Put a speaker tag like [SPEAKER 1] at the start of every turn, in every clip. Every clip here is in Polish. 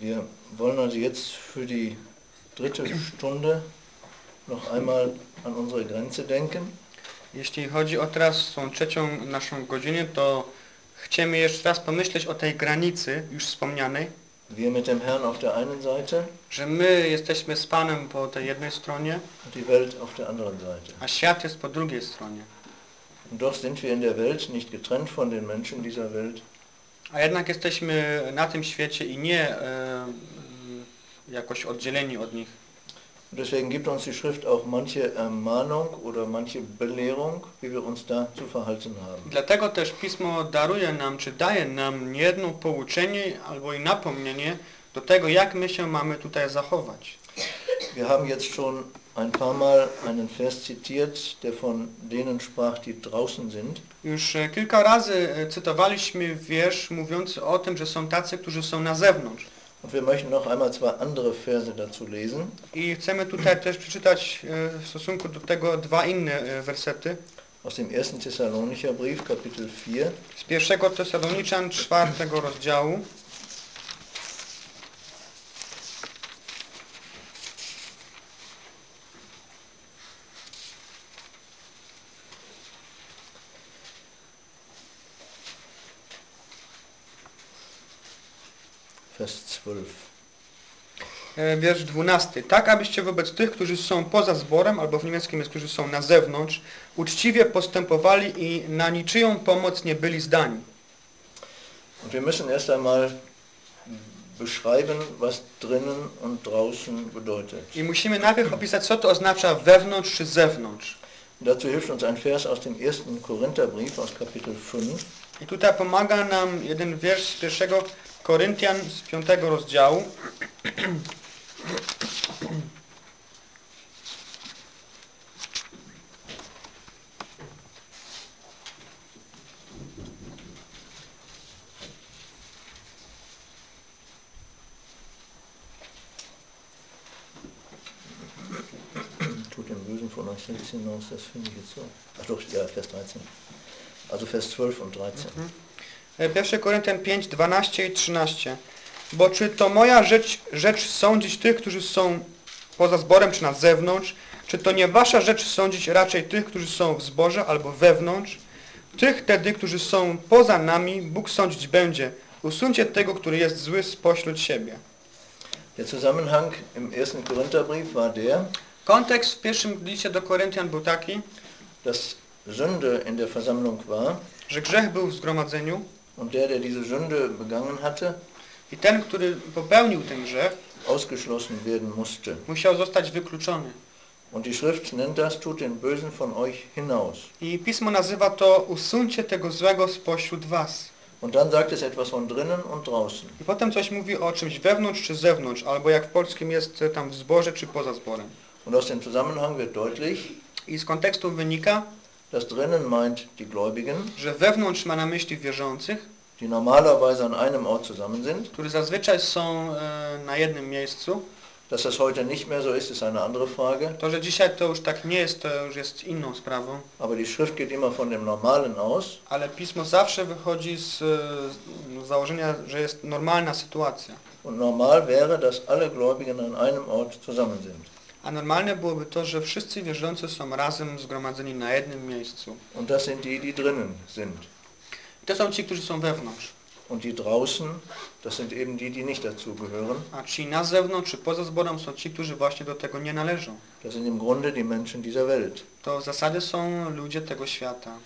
[SPEAKER 1] Wir wollen also jetzt für die dritte Stunde noch einmal an unsere Grenze denken.
[SPEAKER 2] Jeśli chodzi o teraz tą trzecią naszą godzinę, to chcemy jeszcze raz pomyśleć o tej granicy już wspomnianej,
[SPEAKER 1] Wir mit dem Herrn auf der einen Seite
[SPEAKER 2] że my jesteśmy z Panem po tej jednej stronie,
[SPEAKER 1] die Welt auf der anderen Seite.
[SPEAKER 2] a świat jest po drugiej stronie.
[SPEAKER 1] Und doch sind wir in der Welt nicht getrennt von den Menschen dieser Welt,
[SPEAKER 2] A jednak jesteśmy na tym świecie i nie e, mm, jakoś oddzieleni od nich.
[SPEAKER 1] Deswegen gibt uns die Schrift auch manche Ermahnung oder manche Belehrung, wie wir uns da zu verhalten haben.
[SPEAKER 2] Dlatego też Pismo daruje nam, czy daje nam niejedno pouczenie albo i napomnienie do tego, jak my się mamy tutaj zachować.
[SPEAKER 1] Wir haben jetzt schon ein paar Mal einen Vers zitiert, der von denen sprach, die draußen sind.
[SPEAKER 2] Już e, kilka razy e, cytowaliśmy wiersz mówiący o tym, że są tacy, którzy są na zewnątrz.
[SPEAKER 1] Und wir möchten noch einmal zwei andere Verse dazu lesen.
[SPEAKER 2] I chcemy tutaj też przeczytać e, w stosunku do tego dwa inne wersety.
[SPEAKER 1] Aus dem 1. Thessalonicher Brief, Kapitel 4,
[SPEAKER 2] Z pierwszego Tesaloniczan czwartego rozdziału.
[SPEAKER 1] Vers 12.
[SPEAKER 2] E, Wiersz 12. Tak, abyście wobec tych, którzy są poza zborem, albo w niemieckim jest, którzy są na zewnątrz, uczciwie postępowali i na niczyją pomoc nie byli zdani.
[SPEAKER 1] Und wir müssen erst einmal beschreiben, was drinnen und draußen bedeutet.
[SPEAKER 2] I musimy najpierw opisać, co to oznacza wewnątrz czy zewnątrz.
[SPEAKER 1] Dazu hilft uns ein Vers aus dem 1. Korintherbrief aus Kapitel 5.
[SPEAKER 2] I tutaj pomaga nam jeden wiersz z pierwszego Koryntian z piątego rozdziału.
[SPEAKER 1] Tut dem Bösen von euch nichts hinaus, das finde ich jetzt so. Ach doch, ja, Vers 13. Also Vers 12 und 13.
[SPEAKER 2] E, 1 Koryntian 5, 12 i 13. Bo czy to moja rzecz, rzecz sądzić tych, którzy są poza zborem, czy na zewnątrz? Czy to nie wasza rzecz sądzić raczej tych, którzy są w zborze albo wewnątrz? Tych tedy, którzy są poza nami, Bóg sądzić będzie. Usuńcie tego, który jest zły spośród siebie.
[SPEAKER 1] Der Zusammenhang im 1. Korintherbrief war der,
[SPEAKER 2] Kontekst w pierwszym liście do Koryntian był taki,
[SPEAKER 1] dass Sünde in der Versammlung war
[SPEAKER 2] że grzech był w zgromadzeniu
[SPEAKER 1] und der, der diese Sünde begangen hatte,
[SPEAKER 2] i ten, który popełnił ten grzech,
[SPEAKER 1] ausgeschlossen werden musste.
[SPEAKER 2] musiał zostać wykluczony.
[SPEAKER 1] Und die Schrift nennt das, tut den Bösen von euch hinaus.
[SPEAKER 2] I Pismo nazywa to usuńcie tego złego spośród was.
[SPEAKER 1] Und dann sagt es etwas von drinnen und draußen.
[SPEAKER 2] I potem coś mówi o czymś wewnątrz czy zewnątrz, albo jak w polskim jest tam w zborze czy poza zborem.
[SPEAKER 1] Und aus dem Zusammenhang wird deutlich,
[SPEAKER 2] I z kontekstu wynika,
[SPEAKER 1] dass drinnen meint die Gläubigen,
[SPEAKER 2] że wewnątrz ma na myśli wierzących,
[SPEAKER 1] die normalerweise an einem Ort zusammen sind.
[SPEAKER 2] którzy zazwyczaj są e, na jednym miejscu.
[SPEAKER 1] Dass das heute nicht mehr so ist, ist eine andere Frage.
[SPEAKER 2] To, że dzisiaj to już tak nie jest, to już jest inną sprawą,
[SPEAKER 1] Aber die Schrift geht immer von dem Normalen aus.
[SPEAKER 2] ale Pismo zawsze wychodzi z, e, z założenia, że jest normalna sytuacja.
[SPEAKER 1] Und normal wäre, dass alle Gläubigen an einem Ort zusammen sind.
[SPEAKER 2] A normalne byłoby to, że wszyscy wierzący są razem zgromadzeni na jednym miejscu.
[SPEAKER 1] Und das sind die, die drinnen sind.
[SPEAKER 2] I to są ci, którzy są wewnątrz.
[SPEAKER 1] Und die draußen, das sind eben die, die nicht dazugehören.
[SPEAKER 2] A ci na zewnątrz czy poza zborem są ci, którzy właśnie do tego nie należą.
[SPEAKER 1] Das sind im Grunde die Menschen dieser Welt.
[SPEAKER 2] To w zasadzie są ludzie tego świata.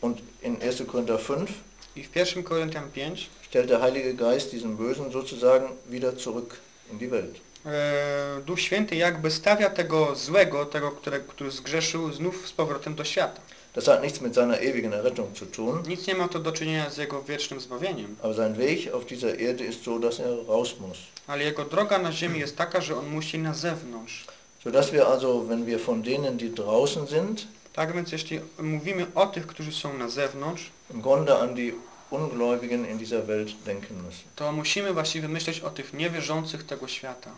[SPEAKER 1] Und in 1. Korinther 5
[SPEAKER 2] I w 1 Koryntian 5
[SPEAKER 1] stellt der Heilige Geist diesen Bösen sozusagen wieder zurück in die Welt.
[SPEAKER 2] E, Duch Święty jakby stawia tego złego, tego, który, który zgrzeszył, znów z powrotem do świata.
[SPEAKER 1] Das hat nichts mit seiner ewigen Errettung zu tun,
[SPEAKER 2] Nic nie ma to do czynienia z jego wiecznym zbawieniem,
[SPEAKER 1] aber sein Weg auf dieser Erde ist so, dass er raus muss.
[SPEAKER 2] ale jego droga na ziemi jest taka, że on musi na zewnątrz.
[SPEAKER 1] Sodass wir also, wenn wir von denen, die draußen sind,
[SPEAKER 2] Tak więc jeśli mówimy o tych, którzy są na zewnątrz,
[SPEAKER 1] im Grunde an die Ungläubigen in dieser Welt denken müssen.
[SPEAKER 2] to musimy właściwie myśleć o tych niewierzących tego świata.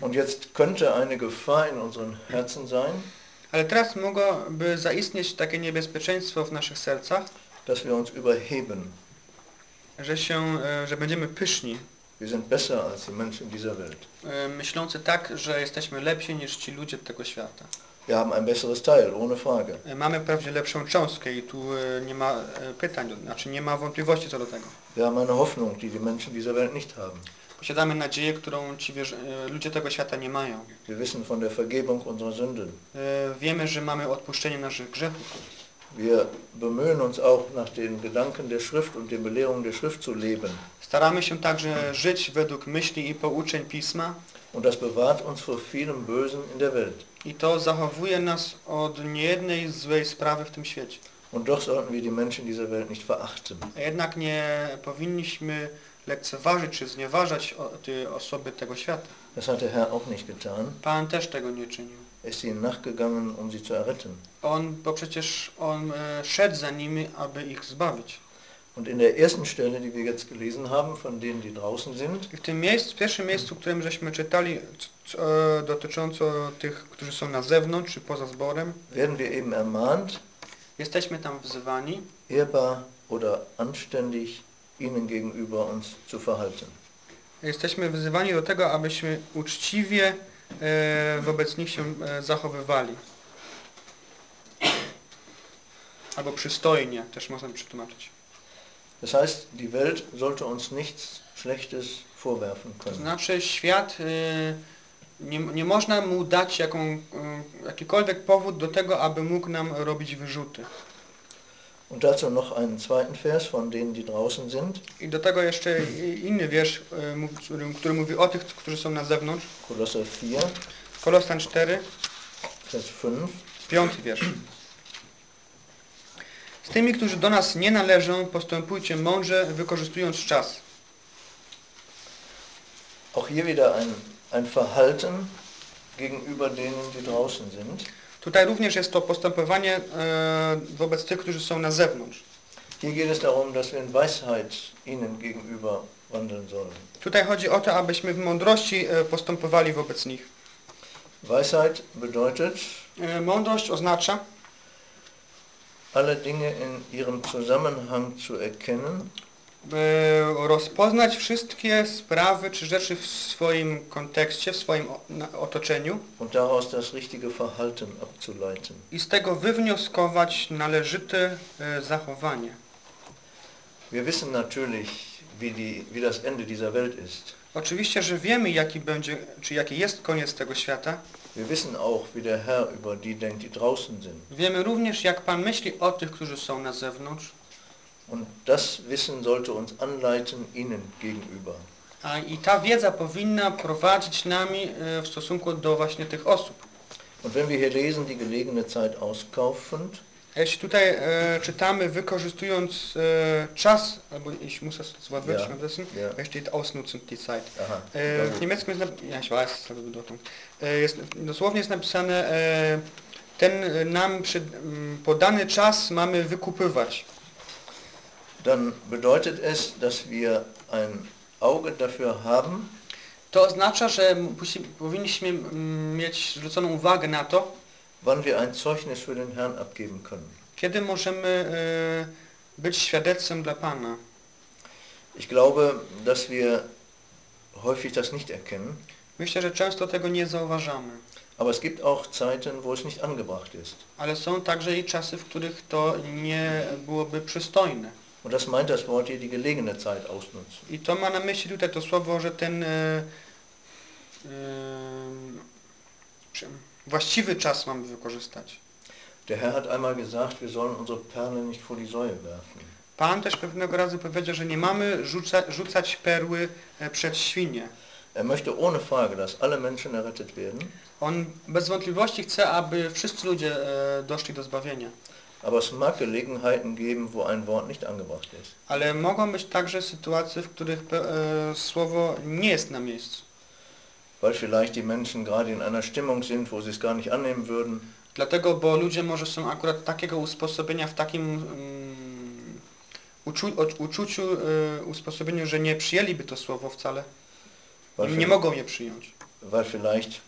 [SPEAKER 1] Und jetzt könnte eine Gefahr in unseren Herzen sein,
[SPEAKER 2] Ale teraz mogłoby zaistnieć takie niebezpieczeństwo w naszych sercach,
[SPEAKER 1] dass wir uns überheben,
[SPEAKER 2] że się, e, że będziemy pyszni,
[SPEAKER 1] Wir sind besser als die Menschen dieser Welt.
[SPEAKER 2] e, myślący tak, że jesteśmy lepsi niż ci ludzie tego świata.
[SPEAKER 1] Wir haben ein besseres Teil, ohne Frage.
[SPEAKER 2] Mamy wprawdzie lepszą cząstkę i tu e, nie ma e, pytań, znaczy nie ma wątpliwości co do tego.
[SPEAKER 1] Wir haben eine Hoffnung, die die Menschen dieser Welt nicht haben.
[SPEAKER 2] Posiadamy nadzieję, którą ci e, ludzie tego świata nie mają.
[SPEAKER 1] Wir wissen von der Vergebung unserer Sünden.
[SPEAKER 2] Wiemy, że mamy odpuszczenie naszych grzechów.
[SPEAKER 1] Wir bemühen uns auch nach den Gedanken der Schrift und den Belehrungen der Schrift zu leben.
[SPEAKER 2] Staramy się także żyć według myśli i pouczeń Pisma
[SPEAKER 1] Und das bewahrt uns vor vielem Bösen in der Welt.
[SPEAKER 2] i to zachowuje nas od niejednej złej sprawy w tym świecie.
[SPEAKER 1] Und doch sollten wir die Menschen dieser Welt nicht verachten.
[SPEAKER 2] A jednak nie powinniśmy lekceważyć czy znieważać te osoby tego świata.
[SPEAKER 1] Das hat der Herr auch nicht getan.
[SPEAKER 2] Pan też tego nie czynił.
[SPEAKER 1] Er ist ihnen nachgegangen, um sie zu erretten.
[SPEAKER 2] On, bo przecież on e, szedł za nimi, aby ich zbawić.
[SPEAKER 1] Und in der ersten Stelle, die wir jetzt gelesen haben, von denen, die draußen sind,
[SPEAKER 2] I w tym miejscu, w pierwszym miejscu, którym żeśmy czytali e, dotycząco tych, którzy są na zewnątrz czy poza zborem,
[SPEAKER 1] werden wir eben ermahnt,
[SPEAKER 2] jesteśmy tam wzywani,
[SPEAKER 1] ehrbar oder anständig ihnen gegenüber uns zu verhalten.
[SPEAKER 2] jesteśmy wzywani do tego, abyśmy uczciwie e, wobec nich się e, zachowywali. Albo przystojnie, też można przetłumaczyć.
[SPEAKER 1] Das heißt, die Welt sollte uns nichts Schlechtes vorwerfen
[SPEAKER 2] To
[SPEAKER 1] können.
[SPEAKER 2] znaczy świat, e, nie, nie można mu dać jaką, e, jakikolwiek powód do tego, aby mógł nam robić wyrzuty.
[SPEAKER 1] Und dazu noch einen zweiten Vers von denen, die draußen sind,
[SPEAKER 2] I do tego jeszcze inny wiersz, mów- który, mówi o tych, którzy są na zewnątrz.
[SPEAKER 1] Kolosser 4,
[SPEAKER 2] Kolostan 4,
[SPEAKER 1] Vers 5.
[SPEAKER 2] piąty wiersz. Z tymi, którzy do nas nie należą, postępujcie mądrze, wykorzystując czas.
[SPEAKER 1] Auch hier wieder ein, ein Verhalten gegenüber denen, die draußen sind.
[SPEAKER 2] Tutaj również jest to postępowanie e, wobec tych, którzy są na zewnątrz.
[SPEAKER 1] Hier geht es darum, dass wir in Weisheit ihnen gegenüber wandeln sollen.
[SPEAKER 2] Tutaj chodzi o to, abyśmy w mądrości e, postępowali wobec nich.
[SPEAKER 1] Weisheit bedeutet,
[SPEAKER 2] E, Mądrość oznacza
[SPEAKER 1] alle Dinge in ihrem Zusammenhang zu erkennen
[SPEAKER 2] e, rozpoznać wszystkie sprawy czy rzeczy w swoim kontekście, w swoim otoczeniu
[SPEAKER 1] und daraus das richtige Verhalten abzuleiten.
[SPEAKER 2] i z tego wywnioskować należyte e, zachowanie.
[SPEAKER 1] Wir wissen natürlich, wie, die, wie das Ende dieser Welt ist.
[SPEAKER 2] Oczywiście, że wiemy jaki będzie, czy jaki jest koniec tego świata.
[SPEAKER 1] Auch, die denkt, die.
[SPEAKER 2] Wiemy również jak Pan myśli o tych, którzy są na zewnątrz.
[SPEAKER 1] Und das Wissen sollte uns anleiten ihnen gegenüber.
[SPEAKER 2] A i ta wiedza powinna prowadzić nami e, w stosunku do właśnie tych osób.
[SPEAKER 1] Und wenn wir hier lesen, die gelegene Zeit auskaufend,
[SPEAKER 2] Jeśli tutaj e, czytamy wykorzystując e, czas, albo ich muss das Wort wirklich
[SPEAKER 1] Ja.
[SPEAKER 2] übersetzen,
[SPEAKER 1] Ja.
[SPEAKER 2] da steht die Zeit.
[SPEAKER 1] aha,
[SPEAKER 2] E, w niemieckim jest, ja ich weiß, Bedeutung. E, jest, dosłownie jest napisane, e, ten nam przy, m, podany czas mamy wykupywać.
[SPEAKER 1] dann bedeutet es, dass wir ein Auge dafür haben,
[SPEAKER 2] To oznacza, że musi, powinniśmy mm, mieć zwróconą uwagę na to,
[SPEAKER 1] wann wir ein Zeugnis für den Herrn abgeben können.
[SPEAKER 2] kiedy możemy e, być świadectwem dla Pana.
[SPEAKER 1] Ich glaube, dass wir häufig das nicht erkennen,
[SPEAKER 2] Myślę, że często tego nie zauważamy.
[SPEAKER 1] aber es gibt auch Zeiten, wo es nicht angebracht ist.
[SPEAKER 2] Ale są także i czasy, w których to nie byłoby przystojne.
[SPEAKER 1] Und das meint das Wort hier, die gelegene Zeit ausnutzen.
[SPEAKER 2] I to ma na myśli tutaj to słowo, że ten e, e, właściwy czas mamy wykorzystać.
[SPEAKER 1] Der Herr hat einmal gesagt, wir sollen unsere Perle nicht vor die Säue werfen.
[SPEAKER 2] Pan też pewnego razu powiedział, że nie mamy rzuca, rzucać perły e, przed świnie.
[SPEAKER 1] Er möchte ohne Frage, dass alle Menschen errettet werden,
[SPEAKER 2] On bez wątpliwości chce, aby wszyscy ludzie e, doszli do zbawienia.
[SPEAKER 1] aber es mag Gelegenheiten geben, wo ein Wort nicht angebracht ist.
[SPEAKER 2] Ale mogą być także sytuacje, w których e, słowo nie jest na miejscu.
[SPEAKER 1] Weil vielleicht die Menschen gerade in einer Stimmung sind, wo sie es gar nicht annehmen würden.
[SPEAKER 2] Dlatego, bo ludzie może są akurat takiego usposobienia w takim uczu, o- uczuciu, e, usposobieniu, że nie przyjęliby to słowo wcale.
[SPEAKER 1] Weil,
[SPEAKER 2] Nie mogą je przyjąć.
[SPEAKER 1] weil vielleicht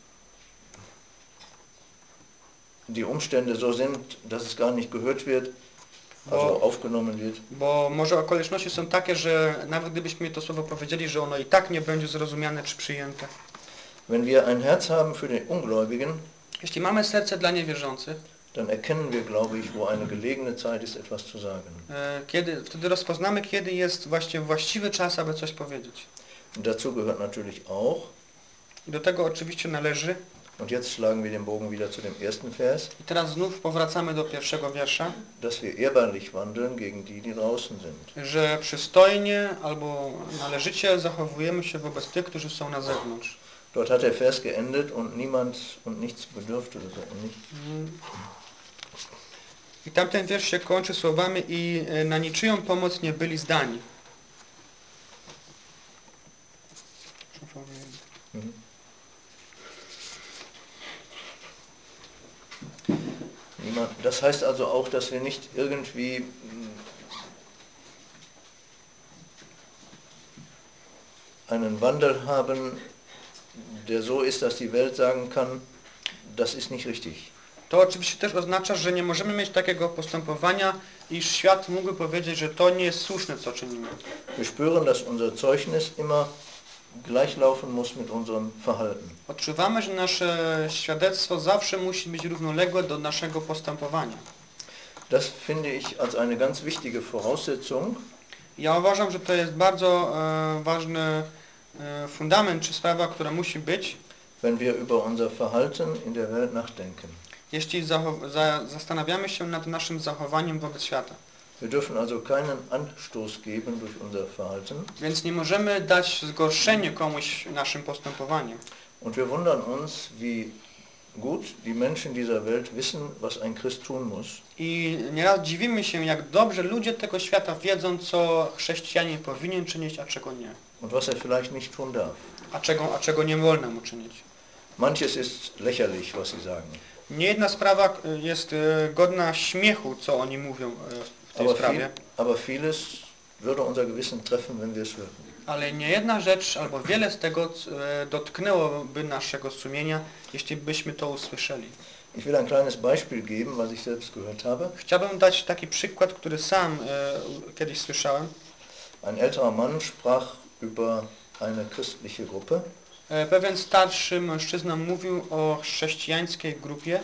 [SPEAKER 1] die Umstände so sind, dass es gar nicht gehört wird also
[SPEAKER 2] bo,
[SPEAKER 1] aufgenommen wird.
[SPEAKER 2] bo może okoliczności są takie, że nawet gdybyśmy to słowo powiedzieli, że ono i tak nie będzie zrozumiane czy przyjęte.
[SPEAKER 1] Wenn wir ein Herz haben für den Ungläubigen,
[SPEAKER 2] Jeśli mamy serce dla niewierzących,
[SPEAKER 1] dann erkennen wir, glaube ich, wo eine gelegene Zeit ist, etwas zu sagen.
[SPEAKER 2] e, kiedy, wtedy rozpoznamy, kiedy jest właśnie właściwy czas, aby coś powiedzieć.
[SPEAKER 1] Und dazu gehört natürlich auch,
[SPEAKER 2] I do tego oczywiście należy,
[SPEAKER 1] und jetzt schlagen wir den Bogen wieder zu dem ersten Vers,
[SPEAKER 2] i teraz znów powracamy do pierwszego wiersza,
[SPEAKER 1] dass wir ehrbarlich wandeln gegen die, die draußen sind.
[SPEAKER 2] że przystojnie albo należycie zachowujemy się wobec tych, którzy są na zewnątrz.
[SPEAKER 1] Dort hat der Vers geendet und niemand und nichts bedürfte ähnlich.
[SPEAKER 2] I tamten wiersz się kończy słowami i e, na niczyją pomoc nie byli zdani.
[SPEAKER 1] Mhm. Niemand. Das heißt also auch, dass wir nicht irgendwie mm, einen Wandel haben, der so ist, dass die Welt sagen kann, das ist nicht richtig.
[SPEAKER 2] To oczywiście też oznacza, że nie możemy mieć takiego postępowania, iż świat mógłby powiedzieć, że to nie jest słuszne, co czynimy.
[SPEAKER 1] Wir spüren, dass unser Zeugnis immer gleichlaufen muss mit unserem Verhalten.
[SPEAKER 2] Odczuwamy, że nasze świadectwo zawsze musi być równoległe do naszego postępowania.
[SPEAKER 1] Das finde ich als eine ganz wichtige Voraussetzung,
[SPEAKER 2] Ja uważam, że to jest bardzo e, ważny fundament czy sprawa, która musi być,
[SPEAKER 1] wenn wir über unser Verhalten in der Welt nachdenken.
[SPEAKER 2] jeśli za, zastanawiamy się nad naszym zachowaniem wobec świata.
[SPEAKER 1] Wir dürfen also keinen Anstoß geben durch unser Verhalten.
[SPEAKER 2] Więc nie możemy dać zgorszenie komuś naszym postępowaniem.
[SPEAKER 1] Und wir wundern uns, wie gut die Menschen dieser Welt wissen, was ein Christ tun muss.
[SPEAKER 2] I nieraz dziwimy się, jak dobrze ludzie tego świata wiedzą, co chrześcijanin powinien czynić, a czego nie.
[SPEAKER 1] Und was er vielleicht nicht tun darf.
[SPEAKER 2] A czego, a czego nie wolno mu czynić.
[SPEAKER 1] Manches ist lächerlich, was sie sagen.
[SPEAKER 2] Niejedna sprawa e, jest e, godna śmiechu, co oni mówią e, w tej
[SPEAKER 1] Aber,
[SPEAKER 2] sprawie.
[SPEAKER 1] viel, aber vieles würde unser Gewissen treffen, wenn wir es hörten.
[SPEAKER 2] Ale nie jedna rzecz, albo wiele z tego dotknęłoby naszego sumienia, jeśli byśmy to usłyszeli.
[SPEAKER 1] Ich will ein kleines Beispiel geben, was ich selbst gehört habe.
[SPEAKER 2] Chciałbym dać taki przykład, który sam e, kiedyś słyszałem.
[SPEAKER 1] Ein älterer Mann sprach über eine christliche Gruppe
[SPEAKER 2] E, Pewien starszy mężczyzna mówił o chrześcijańskiej grupie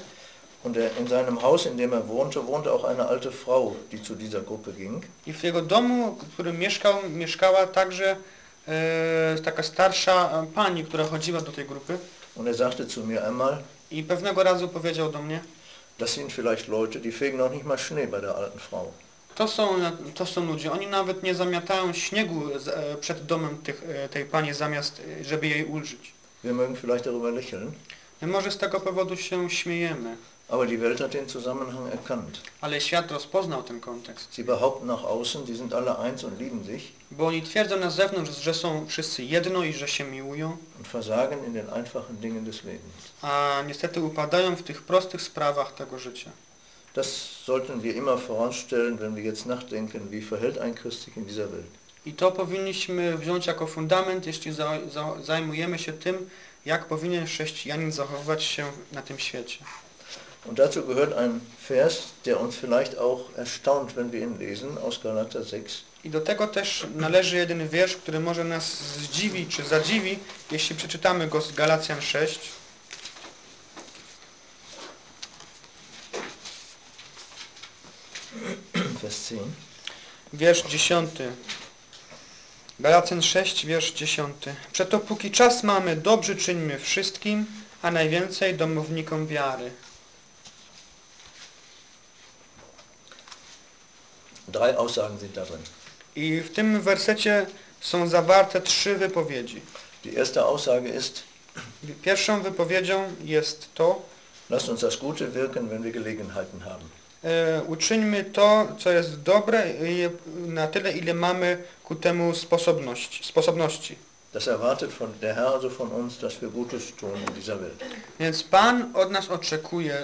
[SPEAKER 1] und er, in seinem Haus, in dem er wohnte, wohnte auch eine alte Frau, die zu dieser Gruppe ging.
[SPEAKER 2] i w jego domu, w którym mieszkał, mieszkała także e, taka starsza e, pani, która chodziła do tej grupy
[SPEAKER 1] Und er sagte zu mir einmal,
[SPEAKER 2] i pewnego razu powiedział do mnie,
[SPEAKER 1] das sind vielleicht Leute, die fegen noch nicht mal Schnee bei der alten Frau.
[SPEAKER 2] To są, to są ludzie, oni nawet nie zamiatają śniegu e, przed domem tych, e, tej pani zamiast, e, żeby jej ulżyć.
[SPEAKER 1] Wir mögen vielleicht darüber lächeln,
[SPEAKER 2] My może z tego powodu się śmiejemy,
[SPEAKER 1] aber die Welt hat den Zusammenhang erkannt.
[SPEAKER 2] ale świat rozpoznał ten kontekst.
[SPEAKER 1] Sie behaupten nach außen, sie sind alle eins und lieben sich
[SPEAKER 2] Bo oni twierdzą na zewnątrz, że są wszyscy jedno i że się miłują,
[SPEAKER 1] und versagen in den einfachen Dingen des Lebens.
[SPEAKER 2] a niestety upadają w tych prostych sprawach tego życia.
[SPEAKER 1] Das sollten wir immer vorausstellen, wenn wir jetzt nachdenken, wie verhält ein Christ in dieser Welt.
[SPEAKER 2] I to powinniśmy wziąć jako fundament, jeśli za, za, zajmujemy się tym, jak powinien chrześcijanin zachowywać się na tym świecie.
[SPEAKER 1] Und dazu gehört ein Vers, der uns vielleicht auch erstaunt, wenn wir ihn lesen, aus Galater 6.
[SPEAKER 2] I do tego też należy jeden wiersz, który może nas zdziwi czy zadziwi, jeśli przeczytamy go z Galacjan 6.
[SPEAKER 1] 10.
[SPEAKER 2] Wiersz 10. Galacjan 6, wiersz 10. Przeto póki czas mamy, dobrze czyńmy wszystkim, a najwięcej domownikom wiary.
[SPEAKER 1] Drei Aussagen sind da drin.
[SPEAKER 2] I w tym wersecie są zawarte trzy wypowiedzi.
[SPEAKER 1] Die erste Aussage ist,
[SPEAKER 2] Pierwszą wypowiedzią jest to,
[SPEAKER 1] lasst uns das Gute wirken, wenn wir Gelegenheiten haben.
[SPEAKER 2] E, uczyńmy to, co jest dobre na tyle, ile mamy ku temu sposobności. sposobności.
[SPEAKER 1] Das erwartet von der Herr also von uns, dass wir Gutes tun in dieser Welt.
[SPEAKER 2] Więc Pan od nas oczekuje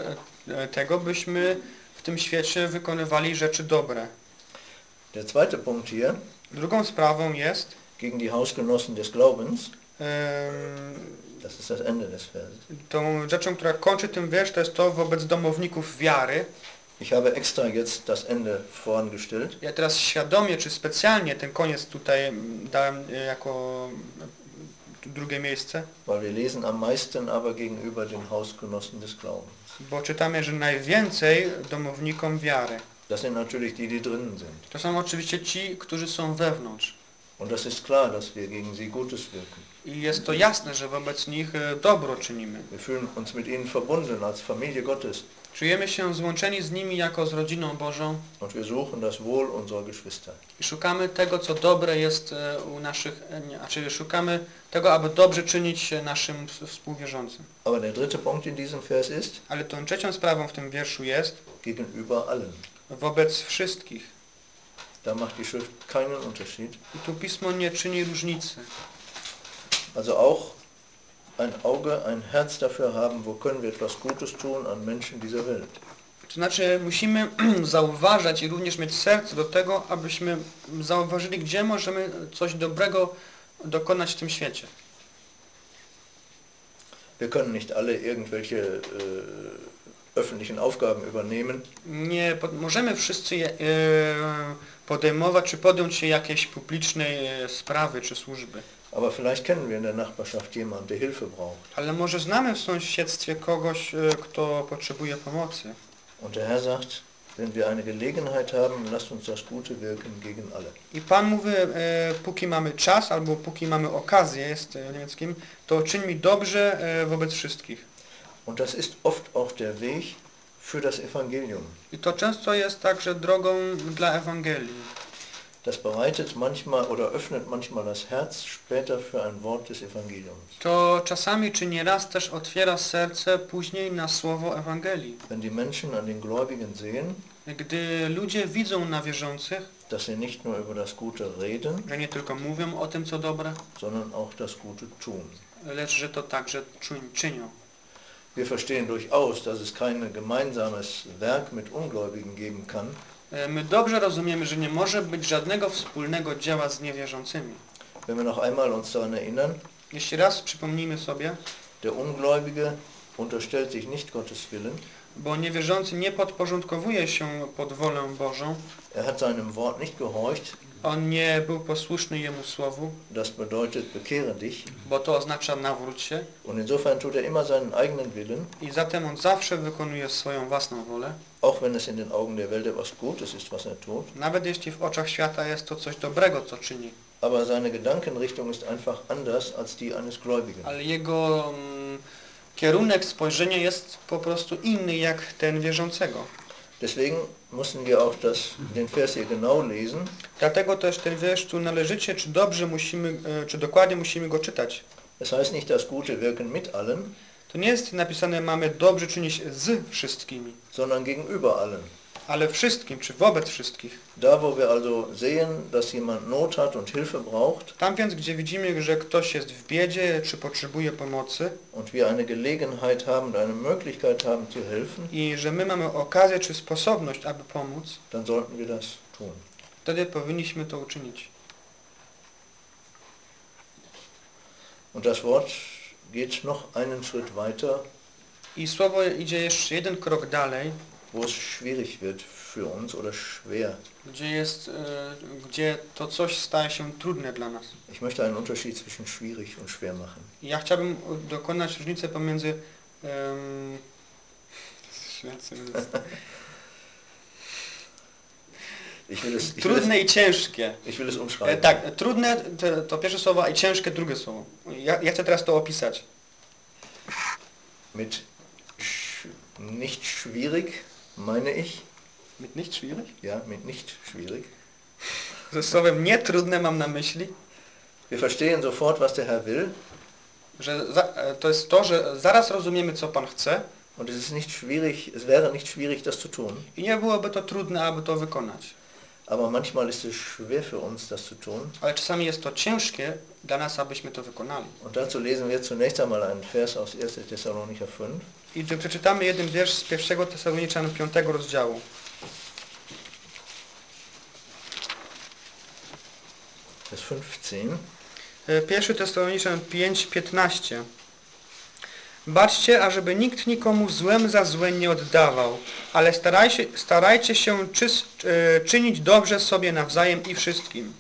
[SPEAKER 2] e, tego, byśmy w tym świecie wykonywali rzeczy dobre.
[SPEAKER 1] Der zweite Punkt hier,
[SPEAKER 2] Drugą sprawą jest,
[SPEAKER 1] gegen die Hausgenossen des Glaubens, das ist das Ende des Verses,
[SPEAKER 2] tą rzeczą, która kończy ten wiersz, to jest to wobec domowników wiary.
[SPEAKER 1] Ich habe extra jetzt das Ende vorangestellt,
[SPEAKER 2] Ja teraz świadomie czy specjalnie ten koniec tutaj mm, dałem e, jako mm, drugie miejsce,
[SPEAKER 1] weil wir lesen am meisten aber gegenüber den Hausgenossen des Glaubens.
[SPEAKER 2] bo czytamy, że najwięcej domownikom wiary.
[SPEAKER 1] Das sind natürlich die, die drinnen sind.
[SPEAKER 2] To są oczywiście ci, którzy są wewnątrz.
[SPEAKER 1] Und das ist klar, dass wir gegen sie Gutes wirken.
[SPEAKER 2] I jest to jasne, że wobec nich e, dobro czynimy.
[SPEAKER 1] Wir fühlen uns mit ihnen verbunden als Familie Gottes
[SPEAKER 2] Czujemy się złączeni z nimi jako z rodziną Bożą i szukamy tego, co dobre jest e, u naszych, znaczy szukamy tego, aby dobrze czynić naszym współwierzącym. Ale tą trzecią sprawą w tym wierszu jest wobec wszystkich.
[SPEAKER 1] Da macht die Schrift keinen Unterschied.
[SPEAKER 2] I tu Pismo nie czyni różnicy.
[SPEAKER 1] Also auch ein Auge, ein Herz dafür haben, wo können wir etwas Gutes tun an Menschen dieser Welt.
[SPEAKER 2] To znaczy musimy zauważać i również mieć serce do tego, abyśmy zauważyli, gdzie możemy coś dobrego dokonać w tym świecie.
[SPEAKER 1] Wir können nicht alle irgendwelche äh, öffentlichen Aufgaben übernehmen,
[SPEAKER 2] Nie możemy wszyscy je, e, podejmować czy podjąć się jakiejś publicznej e, sprawy czy służby.
[SPEAKER 1] Aber vielleicht kennen wir in der Nachbarschaft jemanden, der Hilfe braucht.
[SPEAKER 2] Ale może znamy w sąsiedztwie kogoś, e, kto potrzebuje pomocy.
[SPEAKER 1] Und der Herr sagt, wenn wir eine Gelegenheit haben, lasst uns das Gute wirken gegen alle.
[SPEAKER 2] I Pan mówi, e, póki mamy czas albo póki mamy okazję, jest e, w niemieckim, to czyń mi dobrze e, wobec wszystkich.
[SPEAKER 1] Und das ist oft auch der Weg für das Evangelium.
[SPEAKER 2] I to często jest także drogą dla Ewangelii.
[SPEAKER 1] Das bereitet manchmal oder öffnet manchmal das Herz später für ein Wort des Evangeliums.
[SPEAKER 2] To czasami czy nieraz też otwiera serce później na słowo Ewangelii.
[SPEAKER 1] Wenn die Menschen an den Gläubigen sehen,
[SPEAKER 2] Gdy ludzie widzą na wierzących,
[SPEAKER 1] dass sie nicht nur über das Gute reden,
[SPEAKER 2] że nie tylko mówią o tym, co dobre,
[SPEAKER 1] sondern auch das Gute tun.
[SPEAKER 2] lecz że to także czynią.
[SPEAKER 1] Wir verstehen durchaus, dass es kein gemeinsames Werk mit Ungläubigen geben kann,
[SPEAKER 2] My dobrze rozumiemy, że nie może być żadnego wspólnego dzieła z niewierzącymi.
[SPEAKER 1] wenn wir noch einmal uns daran erinnern,
[SPEAKER 2] Jeszcze raz przypomnijmy sobie,
[SPEAKER 1] der Ungläubige unterstellt sich nicht Gottes Willen,
[SPEAKER 2] bo niewierzący nie podporządkowuje się pod wolę Bożą,
[SPEAKER 1] er hat seinem Wort nicht gehorcht,
[SPEAKER 2] on nie był posłuszny Jemu Słowu,
[SPEAKER 1] das bedeutet bekehre dich,
[SPEAKER 2] bo to oznacza nawróć się.
[SPEAKER 1] Und insofern tut er immer seinen eigenen Willen,
[SPEAKER 2] i zatem on zawsze wykonuje swoją własną wolę,
[SPEAKER 1] auch wenn es in den Augen der Welt etwas Gutes ist, was er tut,
[SPEAKER 2] nawet jeśli w oczach świata jest to coś dobrego, co czyni,
[SPEAKER 1] aber seine Gedankenrichtung ist einfach anders als die eines Gläubigen.
[SPEAKER 2] ale jego mm, kierunek spojrzenia jest po prostu inny jak ten wierzącego.
[SPEAKER 1] Deswegen müssen wir auch das, den Vers hier genau lesen,
[SPEAKER 2] Dlatego też ten wiersz tu należycie, czy dobrze musimy, e, czy dokładnie musimy go czytać.
[SPEAKER 1] Es heißt nicht das Gute wirken mit allen,
[SPEAKER 2] To nie jest napisane mamy dobrze czynić z wszystkimi,
[SPEAKER 1] sondern gegenüber allen.
[SPEAKER 2] Ale wszystkim, czy wobec wszystkich.
[SPEAKER 1] Da, wo wir also sehen, dass jemand Not hat und Hilfe braucht
[SPEAKER 2] Tam więc, gdzie widzimy, że ktoś jest w biedzie, czy potrzebuje pomocy
[SPEAKER 1] und wir eine Gelegenheit haben und eine Möglichkeit haben zu helfen,
[SPEAKER 2] i że my mamy okazję, czy sposobność, aby pomóc,
[SPEAKER 1] dann sollten wir das tun.
[SPEAKER 2] wtedy powinniśmy to uczynić.
[SPEAKER 1] Und das Wort geht noch einen Schritt weiter,
[SPEAKER 2] I słowo idzie jeszcze jeden krok dalej,
[SPEAKER 1] wo es schwierig wird für uns oder schwer.
[SPEAKER 2] gdzie jest, e, gdzie to coś staje się trudne dla nas.
[SPEAKER 1] Ich möchte einen Unterschied zwischen schwierig und schwer machen.
[SPEAKER 2] Ja chciałbym dokonać różnicy pomiędzy
[SPEAKER 1] Ich will es, ich will es,
[SPEAKER 2] trudne i ciężkie.
[SPEAKER 1] ich will es
[SPEAKER 2] E,
[SPEAKER 1] umschreiben.
[SPEAKER 2] tak, trudne to, pierwsze słowo, a ciężkie drugie słowo. Ja, ja chcę teraz to opisać.
[SPEAKER 1] Mit nicht schwierig meine ich,
[SPEAKER 2] Mit nicht schwierig?
[SPEAKER 1] ja, mit nicht schwierig.
[SPEAKER 2] Ze słowem nietrudne mam na myśli,
[SPEAKER 1] Wir verstehen sofort, was der Herr will
[SPEAKER 2] że za, e, to jest to, że zaraz rozumiemy, co Pan chce
[SPEAKER 1] und es ist nicht schwierig, es wäre nicht schwierig, das zu tun,
[SPEAKER 2] i nie byłoby to trudne, aby to wykonać.
[SPEAKER 1] Aber manchmal ist es schwer für uns, das zu tun.
[SPEAKER 2] Ale czasami jest to ciężkie dla nas, abyśmy to wykonali.
[SPEAKER 1] Und dazu lesen wir zunächst einmal einen Vers aus 1. Thessalonicher 5.
[SPEAKER 2] I tu przeczytamy jeden wiersz z pierwszego Tesaloniczan 5 rozdziału.
[SPEAKER 1] Vers 15.
[SPEAKER 2] E, Pierwszy Tesaloniczan 5:15. Baczcie, ażeby nikt nikomu złem za złe nie oddawał, ale starajcie, starajcie się czys, e, czynić dobrze sobie nawzajem i wszystkim.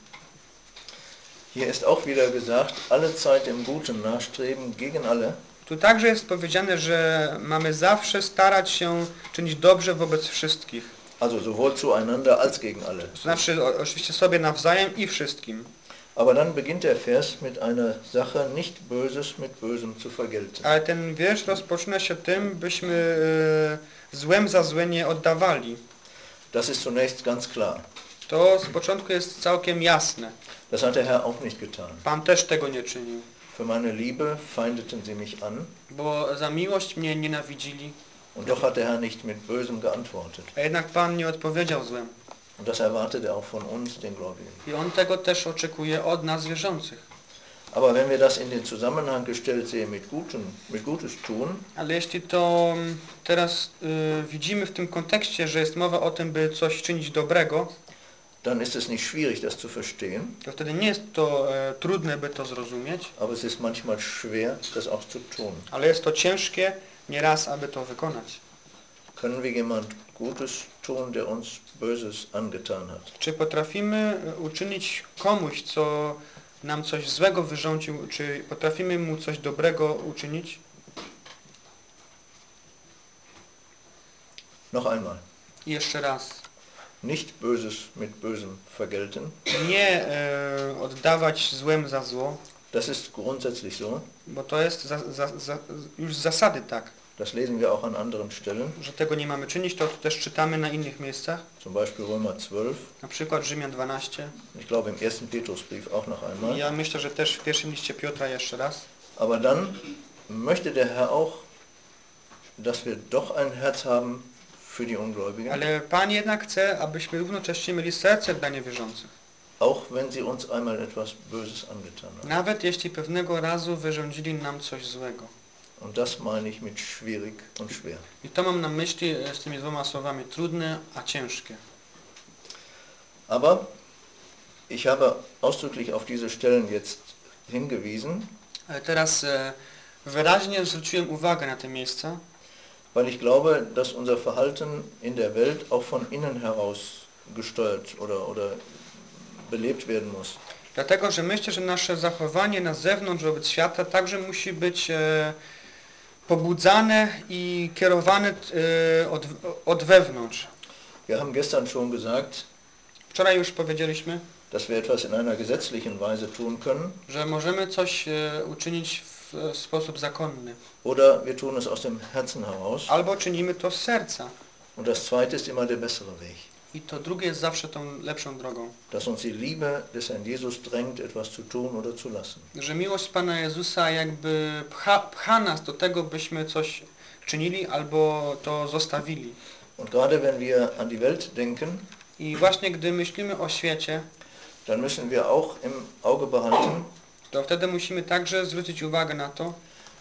[SPEAKER 1] Hier ist auch wieder gesagt, alle Zeit dem Guten nachstreben gegen alle,
[SPEAKER 2] Tu także jest powiedziane, że mamy zawsze starać się czynić dobrze wobec wszystkich.
[SPEAKER 1] also sowohl zueinander als gegen alle.
[SPEAKER 2] To znaczy oczywiście sobie nawzajem i wszystkim.
[SPEAKER 1] Aber dann beginnt der Vers mit einer Sache, nicht Böses mit Bösem zu vergelten.
[SPEAKER 2] Ale ten wiersz rozpoczyna się tym, byśmy e, złem za złe nie oddawali.
[SPEAKER 1] Das ist zunächst ganz klar.
[SPEAKER 2] To z początku jest całkiem jasne.
[SPEAKER 1] Das hat der Herr auch nicht getan.
[SPEAKER 2] Pan też tego nie czynił.
[SPEAKER 1] Für meine Liebe feindeten sie mich an
[SPEAKER 2] Bo za miłość mnie nienawidzili,
[SPEAKER 1] und doch hat der Herr nicht mit Bösem geantwortet.
[SPEAKER 2] a jednak Pan nie odpowiedział złem.
[SPEAKER 1] Und das erwartet er auch von uns, den Gläubigen.
[SPEAKER 2] I On tego też oczekuje od nas wierzących.
[SPEAKER 1] Aber wenn wir das in den Zusammenhang gestellt sehen mit, mit Gutes tun,
[SPEAKER 2] Ale jeśli to mm, teraz y, widzimy w tym kontekście, że jest mowa o tym, by coś czynić dobrego,
[SPEAKER 1] dann ist es nicht schwierig, das zu verstehen,
[SPEAKER 2] to wtedy nie jest to e, trudne, by to zrozumieć,
[SPEAKER 1] aber es ist manchmal schwer, das auch zu tun.
[SPEAKER 2] ale jest to ciężkie nieraz, aby to wykonać.
[SPEAKER 1] Können wir jemand Gutes tun, der uns Böses angetan hat?
[SPEAKER 2] Czy potrafimy e, uczynić komuś, co nam coś złego wyrządził, czy potrafimy mu coś dobrego uczynić?
[SPEAKER 1] Noch einmal.
[SPEAKER 2] I jeszcze raz.
[SPEAKER 1] Nicht Böses mit Bösem vergelten.
[SPEAKER 2] Nie e, oddawać złem za zło,
[SPEAKER 1] Das ist grundsätzlich so.
[SPEAKER 2] bo to jest za, za, za, już z zasady tak,
[SPEAKER 1] Das lesen wir auch an anderen Stellen.
[SPEAKER 2] że tego nie mamy czynić, to też czytamy na innych miejscach,
[SPEAKER 1] Zum Beispiel Römer 12.
[SPEAKER 2] na przykład Rzymian 12.
[SPEAKER 1] Ich glaube im ersten Petrusbrief auch noch einmal.
[SPEAKER 2] ja myślę, że też w pierwszym liście Piotra jeszcze raz.
[SPEAKER 1] Aber dann möchte der Herr auch, dass wir doch ein Herz haben für die Ungläubigen.
[SPEAKER 2] Ale Pan jednak chce, abyśmy równocześnie mieli serce dla niewierzących.
[SPEAKER 1] Auch wenn sie uns einmal etwas Böses angetan haben.
[SPEAKER 2] Nawet jeśli pewnego razu wyrządzili nam coś złego.
[SPEAKER 1] Und das meine ich mit schwierig und schwer.
[SPEAKER 2] I to mam na myśli e, z tymi dwoma słowami trudne, a ciężkie.
[SPEAKER 1] Aber ich habe ausdrücklich auf diese Stellen jetzt hingewiesen,
[SPEAKER 2] Ale teraz e, wyraźnie zwróciłem uwagę na te miejsca,
[SPEAKER 1] weil ich glaube, dass unser Verhalten in der Welt auch von innen heraus gesteuert oder, oder belebt werden muss.
[SPEAKER 2] dlatego że myślę, że nasze zachowanie na zewnątrz wobec świata także musi być e, pobudzane i kierowane e, od, od wewnątrz.
[SPEAKER 1] Wir haben gestern schon gesagt,
[SPEAKER 2] Wczoraj już powiedzieliśmy,
[SPEAKER 1] dass wir etwas in einer gesetzlichen Weise tun können
[SPEAKER 2] że możemy coś e, uczynić w sposób zakonny.
[SPEAKER 1] oder wir tun es aus dem Herzen heraus.
[SPEAKER 2] Albo czynimy to z serca.
[SPEAKER 1] Und das zweite ist immer der bessere Weg,
[SPEAKER 2] I to drugie jest zawsze tą lepszą drogą.
[SPEAKER 1] dass uns die Liebe des Herrn Jesus drängt, etwas zu tun oder zu lassen.
[SPEAKER 2] Że miłość Pana Jezusa jakby pcha, pcha nas do tego, byśmy coś czynili albo to zostawili.
[SPEAKER 1] Und gerade wenn wir an die Welt denken,
[SPEAKER 2] I właśnie gdy myślimy o świecie,
[SPEAKER 1] dann müssen wir auch im Auge behalten,
[SPEAKER 2] to wtedy musimy także zwrócić uwagę na to,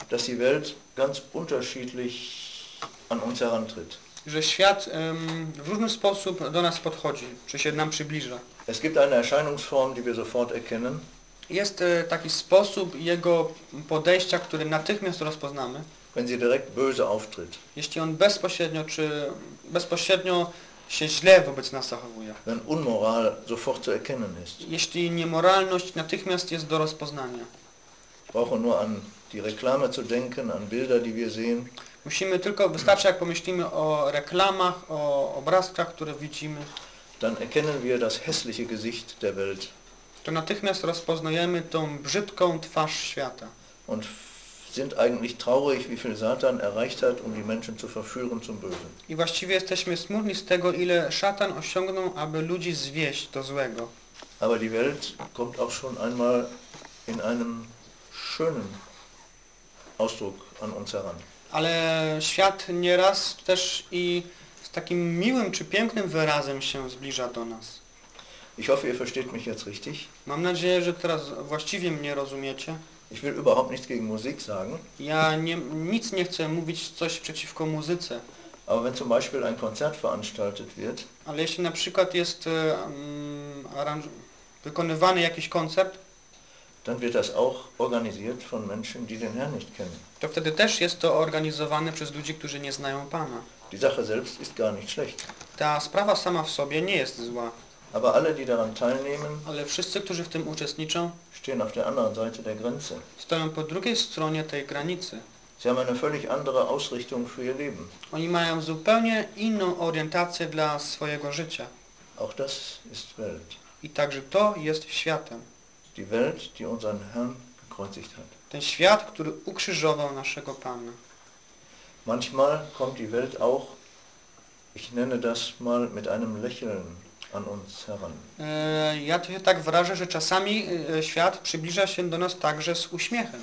[SPEAKER 1] dass die Welt ganz unterschiedlich an uns herantritt.
[SPEAKER 2] Że świat w różny sposób do nas podchodzi, czy się nam przybliża.
[SPEAKER 1] Es gibt eine Erscheinungsform, die wir sofort erkennen,
[SPEAKER 2] Jest e, taki sposób jego podejścia, który natychmiast rozpoznamy,
[SPEAKER 1] wenn sie direkt böse auftritt,
[SPEAKER 2] jeśli on bezpośrednio czy bezpośrednio się źle wobec nas zachowuje.
[SPEAKER 1] wenn Unmoral sofort zu erkennen ist.
[SPEAKER 2] Jeśli niemoralność natychmiast jest do rozpoznania.
[SPEAKER 1] Ich brauche nur an die Reklame zu denken, an Bilder, die wir sehen.
[SPEAKER 2] Musimy tylko, wystarczy jak pomyślimy o reklamach, o obrazkach, które widzimy,
[SPEAKER 1] Dann erkennen wir das hässliche Gesicht der Welt
[SPEAKER 2] to natychmiast rozpoznajemy tą brzydką twarz świata.
[SPEAKER 1] und sind eigentlich traurig, wie viel Satan erreicht hat, um die Menschen zu verführen zum Bösen.
[SPEAKER 2] I właściwie jesteśmy smutni z tego, ile szatan osiągnął, aby ludzi zwieść do złego.
[SPEAKER 1] Aber die Welt kommt auch schon einmal in einem schönen Ausdruck an uns heran.
[SPEAKER 2] Ale świat nieraz też i z takim miłym czy pięknym wyrazem się zbliża do nas.
[SPEAKER 1] Ich hoffe, ihr versteht mich jetzt richtig.
[SPEAKER 2] Mam nadzieję, że teraz właściwie mnie rozumiecie.
[SPEAKER 1] Ich will überhaupt nichts gegen Musik sagen,
[SPEAKER 2] Ja nie, nic nie chcę mówić coś przeciwko muzyce,
[SPEAKER 1] aber wenn zum Beispiel ein Konzert veranstaltet wird,
[SPEAKER 2] ale jeśli na przykład jest aranż- wykonywany jakiś koncert,
[SPEAKER 1] dann wird das auch organisiert von Menschen, die den Herrn nicht kennen.
[SPEAKER 2] to wtedy też jest to organizowane przez ludzi, którzy nie znają Pana.
[SPEAKER 1] Die Sache selbst ist gar nicht schlecht.
[SPEAKER 2] Ta sprawa sama w sobie nie jest zła,
[SPEAKER 1] Aber alle, die daran teilnehmen,
[SPEAKER 2] ale wszyscy, którzy w tym uczestniczą,
[SPEAKER 1] stehen auf der anderen Seite der Grenze.
[SPEAKER 2] stoją po drugiej stronie tej granicy.
[SPEAKER 1] Sie haben eine völlig andere Ausrichtung für ihr Leben.
[SPEAKER 2] Oni mają zupełnie inną orientację dla swojego życia.
[SPEAKER 1] Auch das ist Welt.
[SPEAKER 2] I także to jest światem.
[SPEAKER 1] Die Welt, die unseren Herrn gekreuzigt hat.
[SPEAKER 2] Ten świat, który ukrzyżował naszego Pana.
[SPEAKER 1] Manchmal kommt die Welt auch, ich nenne das mal mit einem Lächeln an uns heran.
[SPEAKER 2] E, Ja to się tak wyrażę, że czasami e, świat przybliża się do nas także z uśmiechem.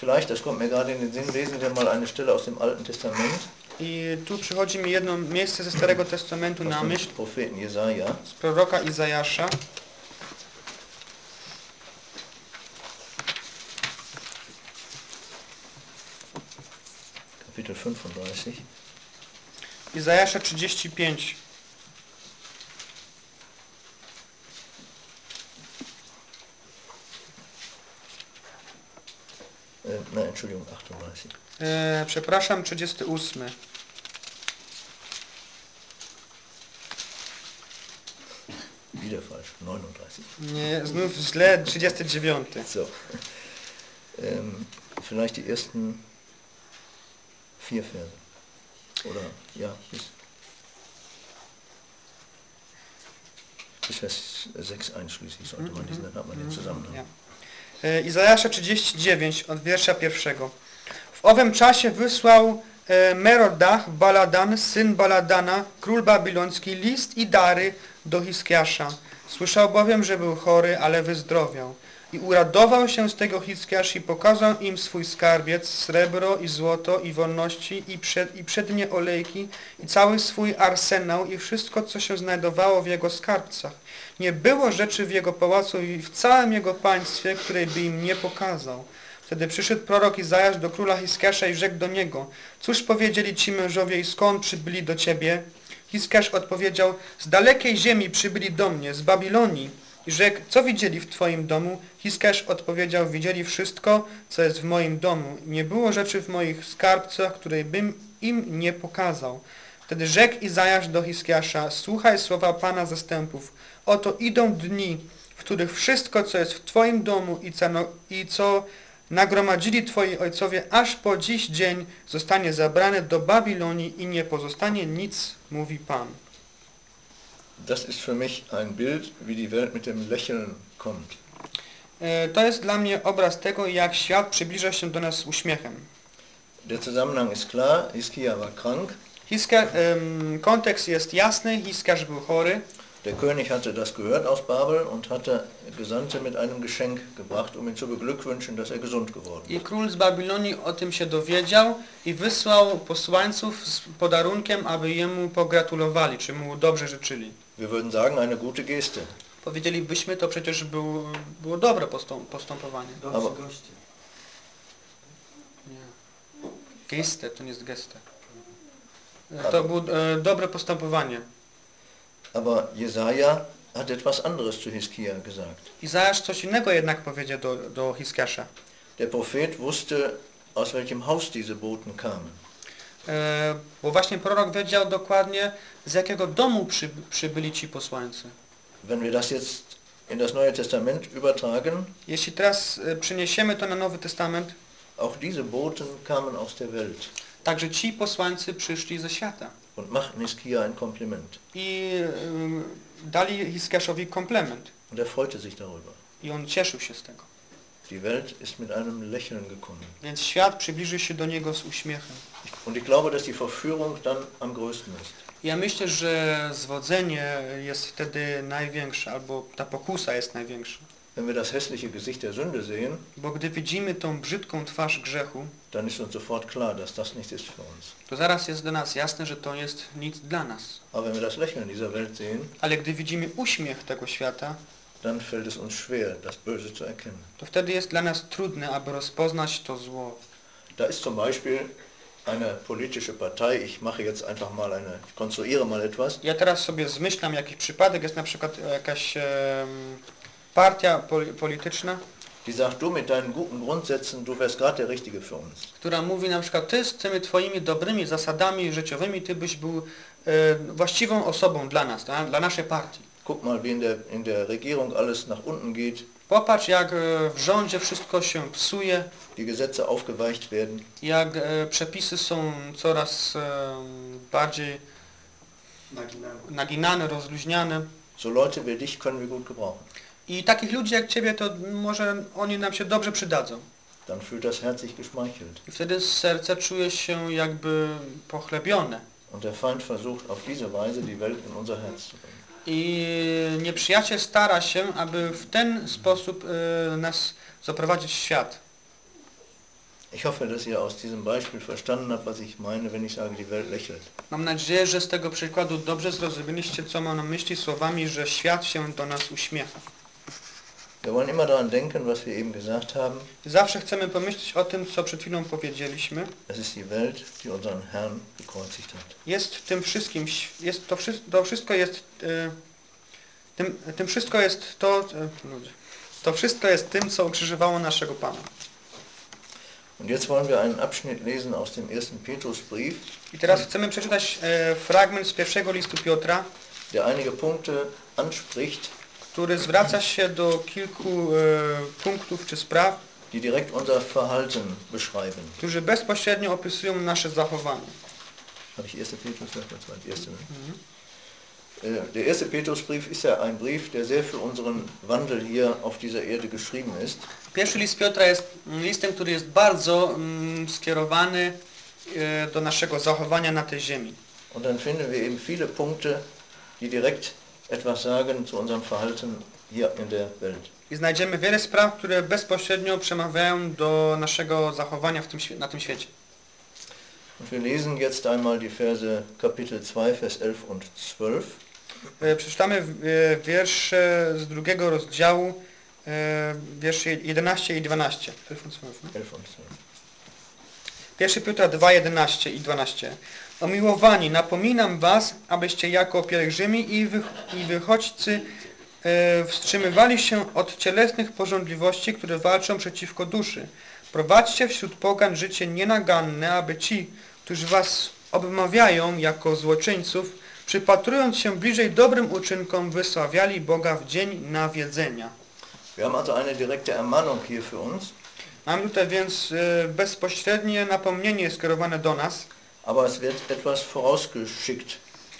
[SPEAKER 1] Vielleicht, das kommt mir gerade in den Sinn, lesen wir mal eine Stelle aus dem Alten Testament,
[SPEAKER 2] I tu przychodzi mi jedno miejsce ze Starego Testamentu na myśl
[SPEAKER 1] Propheten Jesaja.
[SPEAKER 2] z proroka Izajasza.
[SPEAKER 1] Kapitel 35.
[SPEAKER 2] Izajasza 35.
[SPEAKER 1] Äh, nein, Entschuldigung, 38.
[SPEAKER 2] E, przepraszam, 38.
[SPEAKER 1] Wieder falsch, 39.
[SPEAKER 2] Nie, znów źle, 39.
[SPEAKER 1] So. Ähm, vielleicht die ersten vier Verse. Oder, ja, bis, bis Vers 6 einschließlich sollte man lesen, dann hat man den Zusammenhang.
[SPEAKER 2] Ja. E, Izajasza 39 od wiersza pierwszego. W owym czasie wysłał e, Merodach Baladan, syn Baladana, król babiloński, list i dary do Hiskiasza. Słyszał bowiem, że był chory, ale wyzdrowiał. I uradował się z tego Hiskiasz i pokazał im swój skarbiec, srebro i złoto i wolności i, przed, i przednie olejki i cały swój arsenał i wszystko, co się znajdowało w jego skarbcach. Nie było rzeczy w jego pałacu i w całym jego państwie, której by im nie pokazał. Wtedy przyszedł prorok Izajasz do króla Hiskiasza i rzekł do niego, cóż powiedzieli ci mężowie i skąd przybyli do ciebie? Hiskiasz odpowiedział, z dalekiej ziemi przybyli do mnie, z Babilonii. I rzekł, co widzieli w twoim domu? Hiskiasz odpowiedział, widzieli wszystko, co jest w moim domu. Nie było rzeczy w moich skarbcach, której bym im nie pokazał. Wtedy rzekł Izajasz do Hiskiasza, słuchaj słowa Pana zastępów. Oto idą dni, w których wszystko, co jest w Twoim domu i co nagromadzili Twoi ojcowie aż po dziś dzień, zostanie zabrane do Babilonii i nie pozostanie nic, mówi Pan.
[SPEAKER 1] Das ist für mich ein Bild, wie die Welt mit dem Lächeln kommt.
[SPEAKER 2] E, To jest dla mnie obraz tego, jak świat przybliża się do nas z uśmiechem.
[SPEAKER 1] Der Zusammenhang ist klar, Hiskia war krank,
[SPEAKER 2] Hiska, em, kontekst jest jasny, Hiskiarz był chory,
[SPEAKER 1] der König hatte das gehört aus Babel und hatte Gesandte mit einem Geschenk gebracht, um ihn zu beglückwünschen, dass er gesund geworden
[SPEAKER 2] I
[SPEAKER 1] ist.
[SPEAKER 2] król z Babilonii o tym się dowiedział i wysłał posłańców z podarunkiem, aby jemu pogratulowali, czy mu dobrze życzyli.
[SPEAKER 1] Wir würden sagen, eine gute Geste.
[SPEAKER 2] Powiedzielibyśmy, to przecież był, było dobre postępowanie.
[SPEAKER 3] Dobrzy goście.
[SPEAKER 2] Nie. Geste, to nie jest geste. To było e, dobre postępowanie.
[SPEAKER 1] Aber Jesaja hat etwas anderes zu Hiskia gesagt.
[SPEAKER 2] Izajasz coś innego jednak powiedział do, do Hiskiasza.
[SPEAKER 1] Der Prophet wusste, aus welchem Haus diese Boten kamen.
[SPEAKER 2] E, bo właśnie prorok wiedział dokładnie, z jakiego domu przy, przybyli ci posłańcy.
[SPEAKER 1] Wenn wir das jetzt in das Neue Testament übertragen,
[SPEAKER 2] Jeśli teraz e, przyniesiemy to na Nowy Testament,
[SPEAKER 1] auch diese Boten kamen aus der Welt
[SPEAKER 2] także ci posłańcy przyszli ze świata.
[SPEAKER 1] Und machten Hiskia ein Kompliment.
[SPEAKER 2] I e, dali Hiskiaszowi komplement.
[SPEAKER 1] Und er freute sich darüber.
[SPEAKER 2] I on cieszył się z tego.
[SPEAKER 1] Die Welt ist mit einem Lächeln gekommen.
[SPEAKER 2] Więc świat przybliży się do niego z uśmiechem.
[SPEAKER 1] Und ich glaube, dass die Verführung dann am größten ist.
[SPEAKER 2] Ja myślę, że zwodzenie jest wtedy największe, albo ta pokusa jest największa.
[SPEAKER 1] Wenn wir das hässliche Gesicht der Sünde sehen,
[SPEAKER 2] Bo gdy widzimy tą brzydką twarz grzechu,
[SPEAKER 1] dann ist uns sofort klar, dass das nicht ist für uns.
[SPEAKER 2] to zaraz jest dla nas jasne, że to jest nic dla nas.
[SPEAKER 1] Aber wenn wir das Lächeln dieser Welt sehen,
[SPEAKER 2] Ale gdy widzimy uśmiech tego świata,
[SPEAKER 1] dann fällt es uns schwer, das Böse zu erkennen.
[SPEAKER 2] to wtedy jest dla nas trudne, aby rozpoznać to zło.
[SPEAKER 1] Da ist zum Beispiel eine politische Partei, ich mache jetzt einfach mal eine, konstruiere mal etwas,
[SPEAKER 2] Ja teraz sobie zmyślam jakiś przypadek, jest na przykład jakaś em, partia poli polityczna,
[SPEAKER 1] die sagt, du mit deinen guten Grundsätzen, du wärst gerade der Richtige für uns.
[SPEAKER 2] która mówi na przykład ty z tymi twoimi dobrymi zasadami życiowymi, ty byś był e, właściwą osobą dla nas, dla, dla naszej partii.
[SPEAKER 1] Guck mal, wie in der, in der Regierung alles nach unten geht,
[SPEAKER 2] Popatrz jak e, w rządzie wszystko się psuje,
[SPEAKER 1] die Gesetze aufgeweicht werden.
[SPEAKER 2] jak e, przepisy są coraz e, bardziej
[SPEAKER 3] Naginane.
[SPEAKER 2] naginane, rozluźniane.
[SPEAKER 1] So Leute wie dich können wir gut gebrauchen.
[SPEAKER 2] I takich ludzi jak ciebie, to może oni nam się dobrze przydadzą.
[SPEAKER 1] Dann fühlt das Herz sich geschmeichelt.
[SPEAKER 2] I wtedy serce czuje się jakby pochlebione.
[SPEAKER 1] Und der Feind versucht auf diese Weise die Welt in unser Herz zu bringen.
[SPEAKER 2] I nieprzyjaciel stara się, aby w ten sposób e, nas zaprowadzić w świat.
[SPEAKER 1] Ich hoffe, dass ihr aus diesem Beispiel verstanden habt, was ich meine, wenn ich sage, die Welt lächelt.
[SPEAKER 2] Mam nadzieję, że z tego przykładu dobrze zrozumieliście, co mam na myśli słowami, że świat się do nas uśmiecha.
[SPEAKER 1] Wir wollen immer daran denken, was wir eben gesagt haben.
[SPEAKER 2] Zawsze chcemy pomyśleć o tym, co przed chwilą powiedzieliśmy.
[SPEAKER 1] Es ist die Welt, die unseren Herrn gekreuzigt hat.
[SPEAKER 2] Jest tym wszystkim, jest to, to wszystko jest, e, tym, tym wszystko jest to, e, to wszystko jest tym, co ukrzyżowało naszego Pana.
[SPEAKER 1] Und jetzt wollen wir einen Abschnitt lesen aus dem ersten Petrusbrief,
[SPEAKER 2] I teraz chcemy przeczytać e, fragment z pierwszego listu Piotra,
[SPEAKER 1] der einige Punkte anspricht,
[SPEAKER 2] który zwraca się do kilku e, punktów czy spraw,
[SPEAKER 1] die direkt unser Verhalten beschreiben.
[SPEAKER 2] którzy bezpośrednio opisują nasze zachowanie.
[SPEAKER 1] Habe ich 1. Petrus gesagt? War der erste. Ne? Äh, Der erste Petrusbrief ist ja ein Brief, der sehr für unseren Wandel hier auf dieser Erde geschrieben ist.
[SPEAKER 2] Pierwszy list Piotra jest listem, który jest bardzo mm, skierowany e, do naszego zachowania na tej ziemi.
[SPEAKER 1] Und dann finden wir eben viele Punkte, die direkt etwas sagen zu unserem Verhalten hier in der Welt.
[SPEAKER 2] I znajdziemy wiele spraw, które bezpośrednio przemawiają do naszego zachowania w tym, na tym świecie.
[SPEAKER 1] Und wir lesen jetzt einmal die Verse Kapitel 2, Vers 11 und 12.
[SPEAKER 2] E, Przeczytamy e, wiersze z drugiego rozdziału, e, wiersze 11 i 12.
[SPEAKER 1] 11 und 12.
[SPEAKER 2] 1 Piotra 2, 11 i 12. Omiłowani, napominam was, abyście jako pielgrzymi i, wy, i wychodźcy e, wstrzymywali się od cielesnych porządliwości, które walczą przeciwko duszy. Prowadźcie wśród pogan życie nienaganne, aby ci, którzy was obmawiają jako złoczyńców, przypatrując się bliżej dobrym uczynkom, wysławiali Boga w dzień nawiedzenia.
[SPEAKER 1] Wir haben also eine direkte Ermahnung hier für uns,
[SPEAKER 2] Mam tutaj więc e, bezpośrednie napomnienie skierowane do nas,
[SPEAKER 1] aber es wird etwas vorausgeschickt,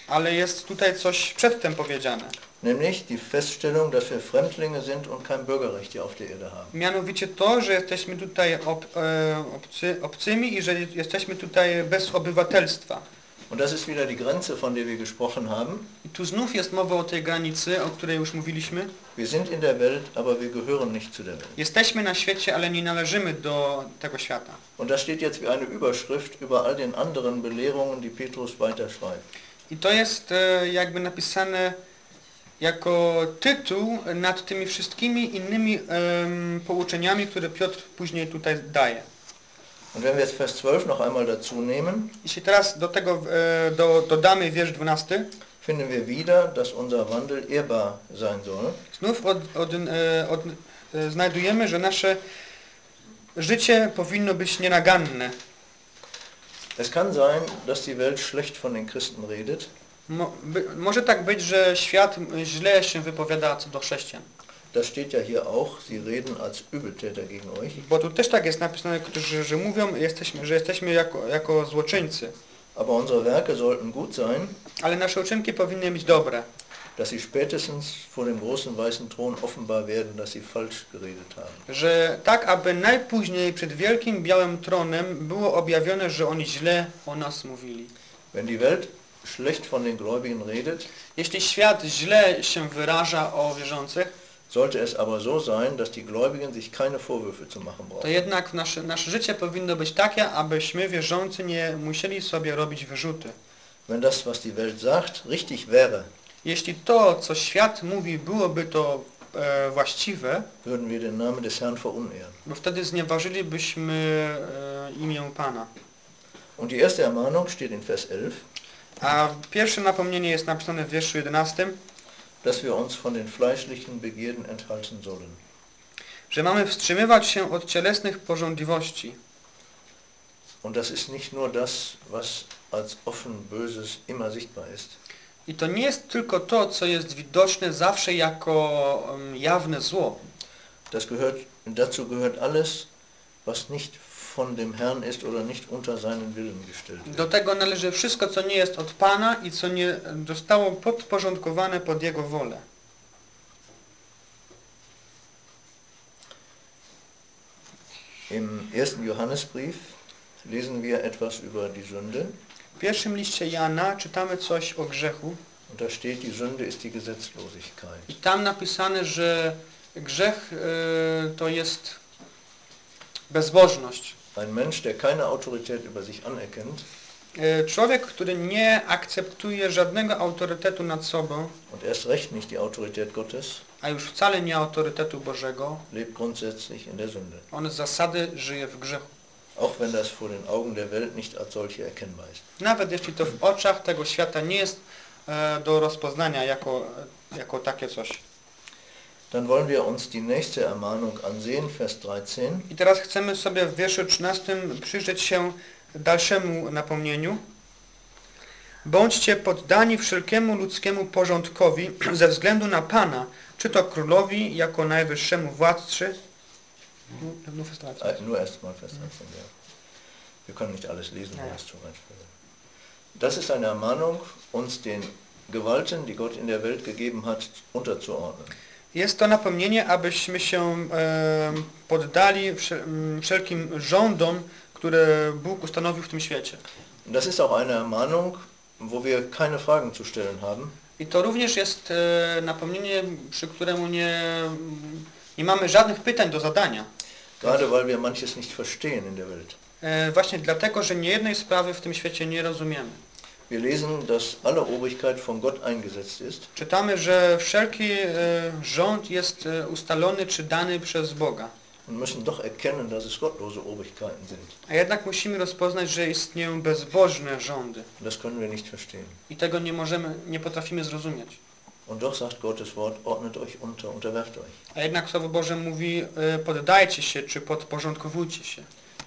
[SPEAKER 2] ale jest tutaj coś przedtem powiedziane.
[SPEAKER 1] nämlich die Feststellung, dass wir Fremdlinge sind und kein Bürgerrecht hier auf der Erde haben.
[SPEAKER 2] Mianowicie to, że jesteśmy tutaj ob, e, obcy, obcymi i że jesteśmy tutaj bez obywatelstwa.
[SPEAKER 1] Und das ist wieder die Grenze, von der wir gesprochen haben.
[SPEAKER 2] I tu znów jest mowa o tej granicy, o której już mówiliśmy.
[SPEAKER 1] Wir sind in der Welt, aber wir gehören nicht zu der Welt.
[SPEAKER 2] Jesteśmy na świecie, ale nie należymy do tego świata.
[SPEAKER 1] Und das steht jetzt wie eine Überschrift über all den anderen Belehrungen, die Petrus weiterschreibt.
[SPEAKER 2] I to jest e, jakby napisane jako tytuł nad tymi wszystkimi innymi em, pouczeniami, które Piotr później tutaj daje.
[SPEAKER 1] Und wenn wir jetzt Vers 12 noch einmal dazu nehmen,
[SPEAKER 2] Jeśli teraz do tego e, do, dodamy wiersz 12,
[SPEAKER 1] finden wir wieder, dass unser Wandel ehrbar sein soll.
[SPEAKER 2] Znów od, od, e, od, e, znajdujemy, że nasze życie powinno być nienaganne.
[SPEAKER 1] Es kann sein, dass die Welt schlecht von den Christen redet,
[SPEAKER 2] Mo, by, może tak być, że świat źle się wypowiada co do chrześcijan.
[SPEAKER 1] Das steht ja hier auch, sie reden als Übeltäter gegen euch.
[SPEAKER 2] Bo tu też tak jest napisane, którzy, że mówią, jesteśmy, że jesteśmy jako, jako złoczyńcy.
[SPEAKER 1] Aber unsere Werke sollten gut sein,
[SPEAKER 2] Ale nasze uczynki powinny być dobre.
[SPEAKER 1] dass sie spätestens vor dem großen weißen Thron offenbar werden, dass sie falsch geredet haben.
[SPEAKER 2] Że tak, aby najpóźniej przed wielkim białym tronem było objawione, że oni źle o nas mówili.
[SPEAKER 1] Wenn die Welt schlecht von den Gläubigen redet,
[SPEAKER 2] Jeśli świat źle się wyraża o wierzących,
[SPEAKER 1] sollte es aber so sein, dass die Gläubigen sich keine Vorwürfe zu machen
[SPEAKER 2] to
[SPEAKER 1] brauchen.
[SPEAKER 2] jednak nasze, nasze życie powinno być takie, abyśmy wierzący nie musieli sobie robić wyrzuty.
[SPEAKER 1] Wenn das, was die Welt sagt, richtig wäre,
[SPEAKER 2] Jeśli to, co świat mówi, byłoby to e, właściwe,
[SPEAKER 1] würden wir den Namen des Herrn verunehren.
[SPEAKER 2] bo wtedy znieważylibyśmy e, imię Pana.
[SPEAKER 1] Und die erste Ermahnung steht in Vers 11,
[SPEAKER 2] A pierwsze napomnienie jest napisane w wierszu 11,
[SPEAKER 1] dass wir uns von den fleischlichen Begierden enthalten sollen.
[SPEAKER 2] że mamy wstrzymywać się od cielesnych porządliwości.
[SPEAKER 1] Und das ist nicht nur das, was als offen Böses immer sichtbar ist.
[SPEAKER 2] I to nie jest tylko to, co jest widoczne zawsze jako um, jawne zło.
[SPEAKER 1] Das gehört, dazu gehört alles, was nicht von dem Herrn ist oder nicht unter seinen Willen gestellt wird.
[SPEAKER 2] Do tego należy wszystko, co nie jest od Pana i co nie zostało podporządkowane pod Jego wolę.
[SPEAKER 1] Im ersten Johannesbrief lesen wir etwas über die Sünde.
[SPEAKER 2] W pierwszym liście Jana czytamy coś o grzechu
[SPEAKER 1] Und da steht, die Sünde ist die Gesetzlosigkeit.
[SPEAKER 2] i tam napisane, że grzech y, to jest bezbożność.
[SPEAKER 1] Ein Mensch, der keine Autorität über sich anerkennt
[SPEAKER 2] Y, Człowiek, który nie akceptuje żadnego autorytetu nad sobą,
[SPEAKER 1] und erst recht nicht die Autorität Gottes,
[SPEAKER 2] a już wcale nie autorytetu Bożego,
[SPEAKER 1] lebt grundsätzlich in der Sünde.
[SPEAKER 2] on z zasady żyje w grzechu.
[SPEAKER 1] Auch wenn das vor den Augen der Welt nicht als solche erkennbar ist.
[SPEAKER 2] Nawet jeśli to w oczach tego świata nie jest e, do rozpoznania jako, jako takie coś.
[SPEAKER 1] Dann wollen wir uns die nächste Ermahnung ansehen, Vers 13.
[SPEAKER 2] I teraz chcemy sobie w wierszu 13 przyjrzeć się dalszemu napomnieniu. Bądźcie poddani wszelkiemu ludzkiemu porządkowi ze względu na Pana, czy to królowi jako najwyższemu władcy. No, no, Vers 13.
[SPEAKER 1] Äh, nur erst mal Vers 13, ja. Wir können nicht alles lesen, weil es zu weit. Das ist eine Ermahnung, uns den Gewalten, die Gott in der Welt gegeben hat, unterzuordnen.
[SPEAKER 2] Jest to napomnienie, abyśmy się poddali wszelkim rządom, które Bóg ustanowił w tym świecie.
[SPEAKER 1] Das ist auch eine Ermahnung, wo wir keine Fragen zu stellen haben,
[SPEAKER 2] I to również jest e, napomnienie, przy któremu nie, nie mamy żadnych pytań do zadania.
[SPEAKER 1] gerade weil wir manches nicht verstehen in der Welt.
[SPEAKER 2] E, właśnie dlatego, że niejednej sprawy w tym świecie nie rozumiemy.
[SPEAKER 1] Wir lesen, dass alle Obrigkeit von Gott eingesetzt ist
[SPEAKER 2] Czytamy, że wszelki e, rząd jest e, ustalony czy dany przez Boga.
[SPEAKER 1] und müssen doch erkennen, dass es gottlose Obrigkeiten sind.
[SPEAKER 2] A jednak musimy rozpoznać, że istnieją bezbożne rządy.
[SPEAKER 1] Das können wir nicht verstehen.
[SPEAKER 2] I tego nie możemy, nie potrafimy zrozumieć.
[SPEAKER 1] Und doch sagt Gottes Wort, ordnet euch unter, unterwerft euch.
[SPEAKER 2] A jednak Słowo Boże mówi, e, poddajcie się czy podporządkowujcie się.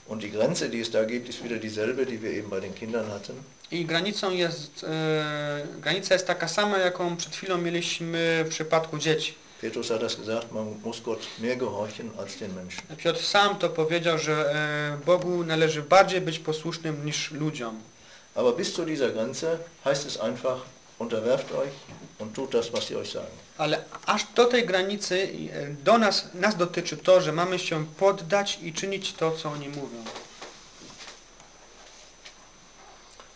[SPEAKER 1] Und die Grenze, die es da gibt, ist wieder dieselbe, die wir eben bei den Kindern hatten.
[SPEAKER 2] I granicą jest, e, granica jest taka sama, jaką przed chwilą mieliśmy w przypadku dzieci.
[SPEAKER 1] Petrus hat das gesagt, man muss Gott mehr gehorchen als den Menschen.
[SPEAKER 2] Piotr sam to powiedział, że e, Bogu należy bardziej być posłusznym niż ludziom.
[SPEAKER 1] Aber bis zu dieser Grenze heißt es einfach, unterwerft euch und tut das, was sie euch sagen.
[SPEAKER 2] Ale aż do tej granicy e, do nas, nas dotyczy to, że mamy się poddać i czynić to, co oni mówią.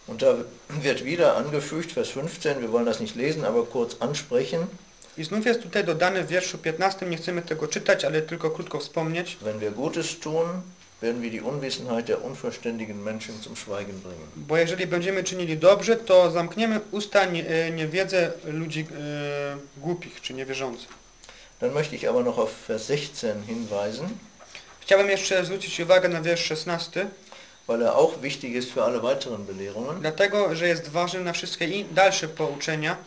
[SPEAKER 1] Und da wird wieder angefügt, Vers 15, wir wollen das nicht lesen, aber kurz ansprechen,
[SPEAKER 2] I znów jest tutaj dodane w wierszu 15, nie chcemy tego czytać, ale tylko krótko wspomnieć.
[SPEAKER 1] wenn wir Gutes tun, werden wir die Unwissenheit der unverständigen Menschen zum Schweigen bringen.
[SPEAKER 2] Bo jeżeli będziemy czynili dobrze, to zamkniemy usta e, niewiedzę ludzi e, głupich czy niewierzących.
[SPEAKER 1] Dann möchte ich aber noch auf Vers 16 hinweisen,
[SPEAKER 2] Chciałbym jeszcze zwrócić uwagę na wiersz 16,
[SPEAKER 1] weil er auch wichtig ist für alle weiteren Belehrungen.
[SPEAKER 2] dlatego, że jest ważny na wszystkie i dalsze pouczenia.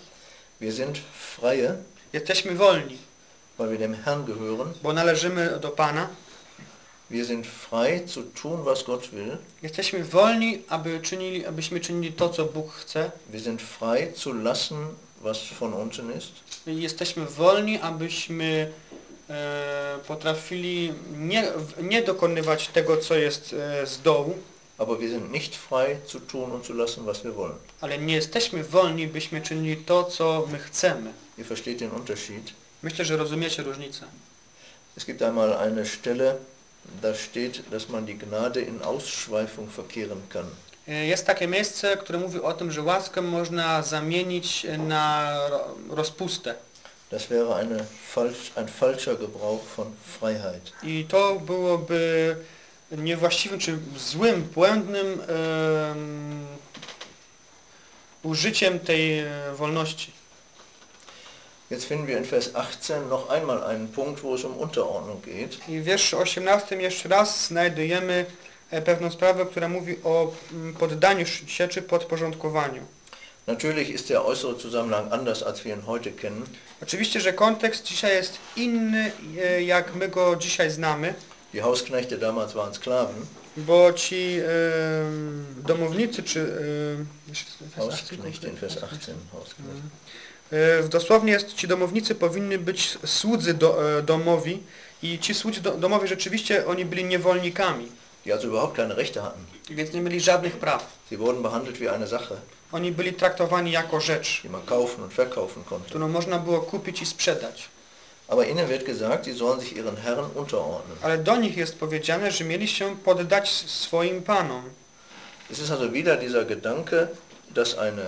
[SPEAKER 1] Wir sind freie,
[SPEAKER 2] Jesteśmy wolni,
[SPEAKER 1] weil wir dem Herrn gehören.
[SPEAKER 2] bo należymy do Pana.
[SPEAKER 1] Wir sind frei zu tun, was Gott will.
[SPEAKER 2] Jesteśmy wolni, aby czynili, abyśmy czynili to, co Bóg chce.
[SPEAKER 1] Wir sind frei zu lassen, was von unten ist.
[SPEAKER 2] Jesteśmy wolni, abyśmy e, potrafili nie, nie dokonywać tego, co jest e, z dołu,
[SPEAKER 1] Aber wir sind nicht frei zu tun und zu lassen, was wir wollen.
[SPEAKER 2] ale nie jesteśmy wolni, byśmy czynili to, co my chcemy.
[SPEAKER 1] Ihr versteht den Unterschied.
[SPEAKER 2] Myślę, że rozumiecie różnicę.
[SPEAKER 1] Es gibt einmal eine Stelle, da steht, dass man die Gnade in Ausschweifung verkehren kann.
[SPEAKER 2] E, Jest takie miejsce, które mówi o tym, że łaskę można zamienić na ro- rozpustę.
[SPEAKER 1] Das wäre eine falsch, ein falscher Gebrauch von Freiheit.
[SPEAKER 2] I to byłoby niewłaściwym czy złym, błędnym em, użyciem tej e, wolności.
[SPEAKER 1] Jetzt finden wir in Vers 18 noch einmal einen Punkt, wo es um Unterordnung geht.
[SPEAKER 2] I w wierszu 18 jeszcze raz znajdujemy e, pewną sprawę, która mówi o mm, poddaniu się czy podporządkowaniu.
[SPEAKER 1] Natürlich ist der äußere Zusammenhang anders, als wir ihn heute kennen.
[SPEAKER 2] Oczywiście, że kontekst dzisiaj jest inny, e, jak my go dzisiaj znamy,
[SPEAKER 1] Die Hausknechte damals waren Sklaven.
[SPEAKER 2] bo ci em, domownicy, czy... 18
[SPEAKER 1] Hausknechte in Vers 18. Hausknechte.
[SPEAKER 2] E, Dosłownie jest, ci domownicy powinni być słudzy do, e, domowi i ci słudzy do, domowi rzeczywiście oni byli niewolnikami,
[SPEAKER 1] Die also überhaupt keine Rechte hatten.
[SPEAKER 2] więc nie mieli żadnych praw.
[SPEAKER 1] Sie wurden behandelt wie eine Sache,
[SPEAKER 2] Oni byli traktowani jako rzecz,
[SPEAKER 1] die man kaufen und verkaufen konnte.
[SPEAKER 2] którą można było kupić i sprzedać.
[SPEAKER 1] Aber ihnen wird gesagt, sie sollen sich ihren Herren unterordnen.
[SPEAKER 2] Ale do nich jest powiedziane, że mieli się poddać swoim panom.
[SPEAKER 1] Es ist also wieder dieser Gedanke, dass eine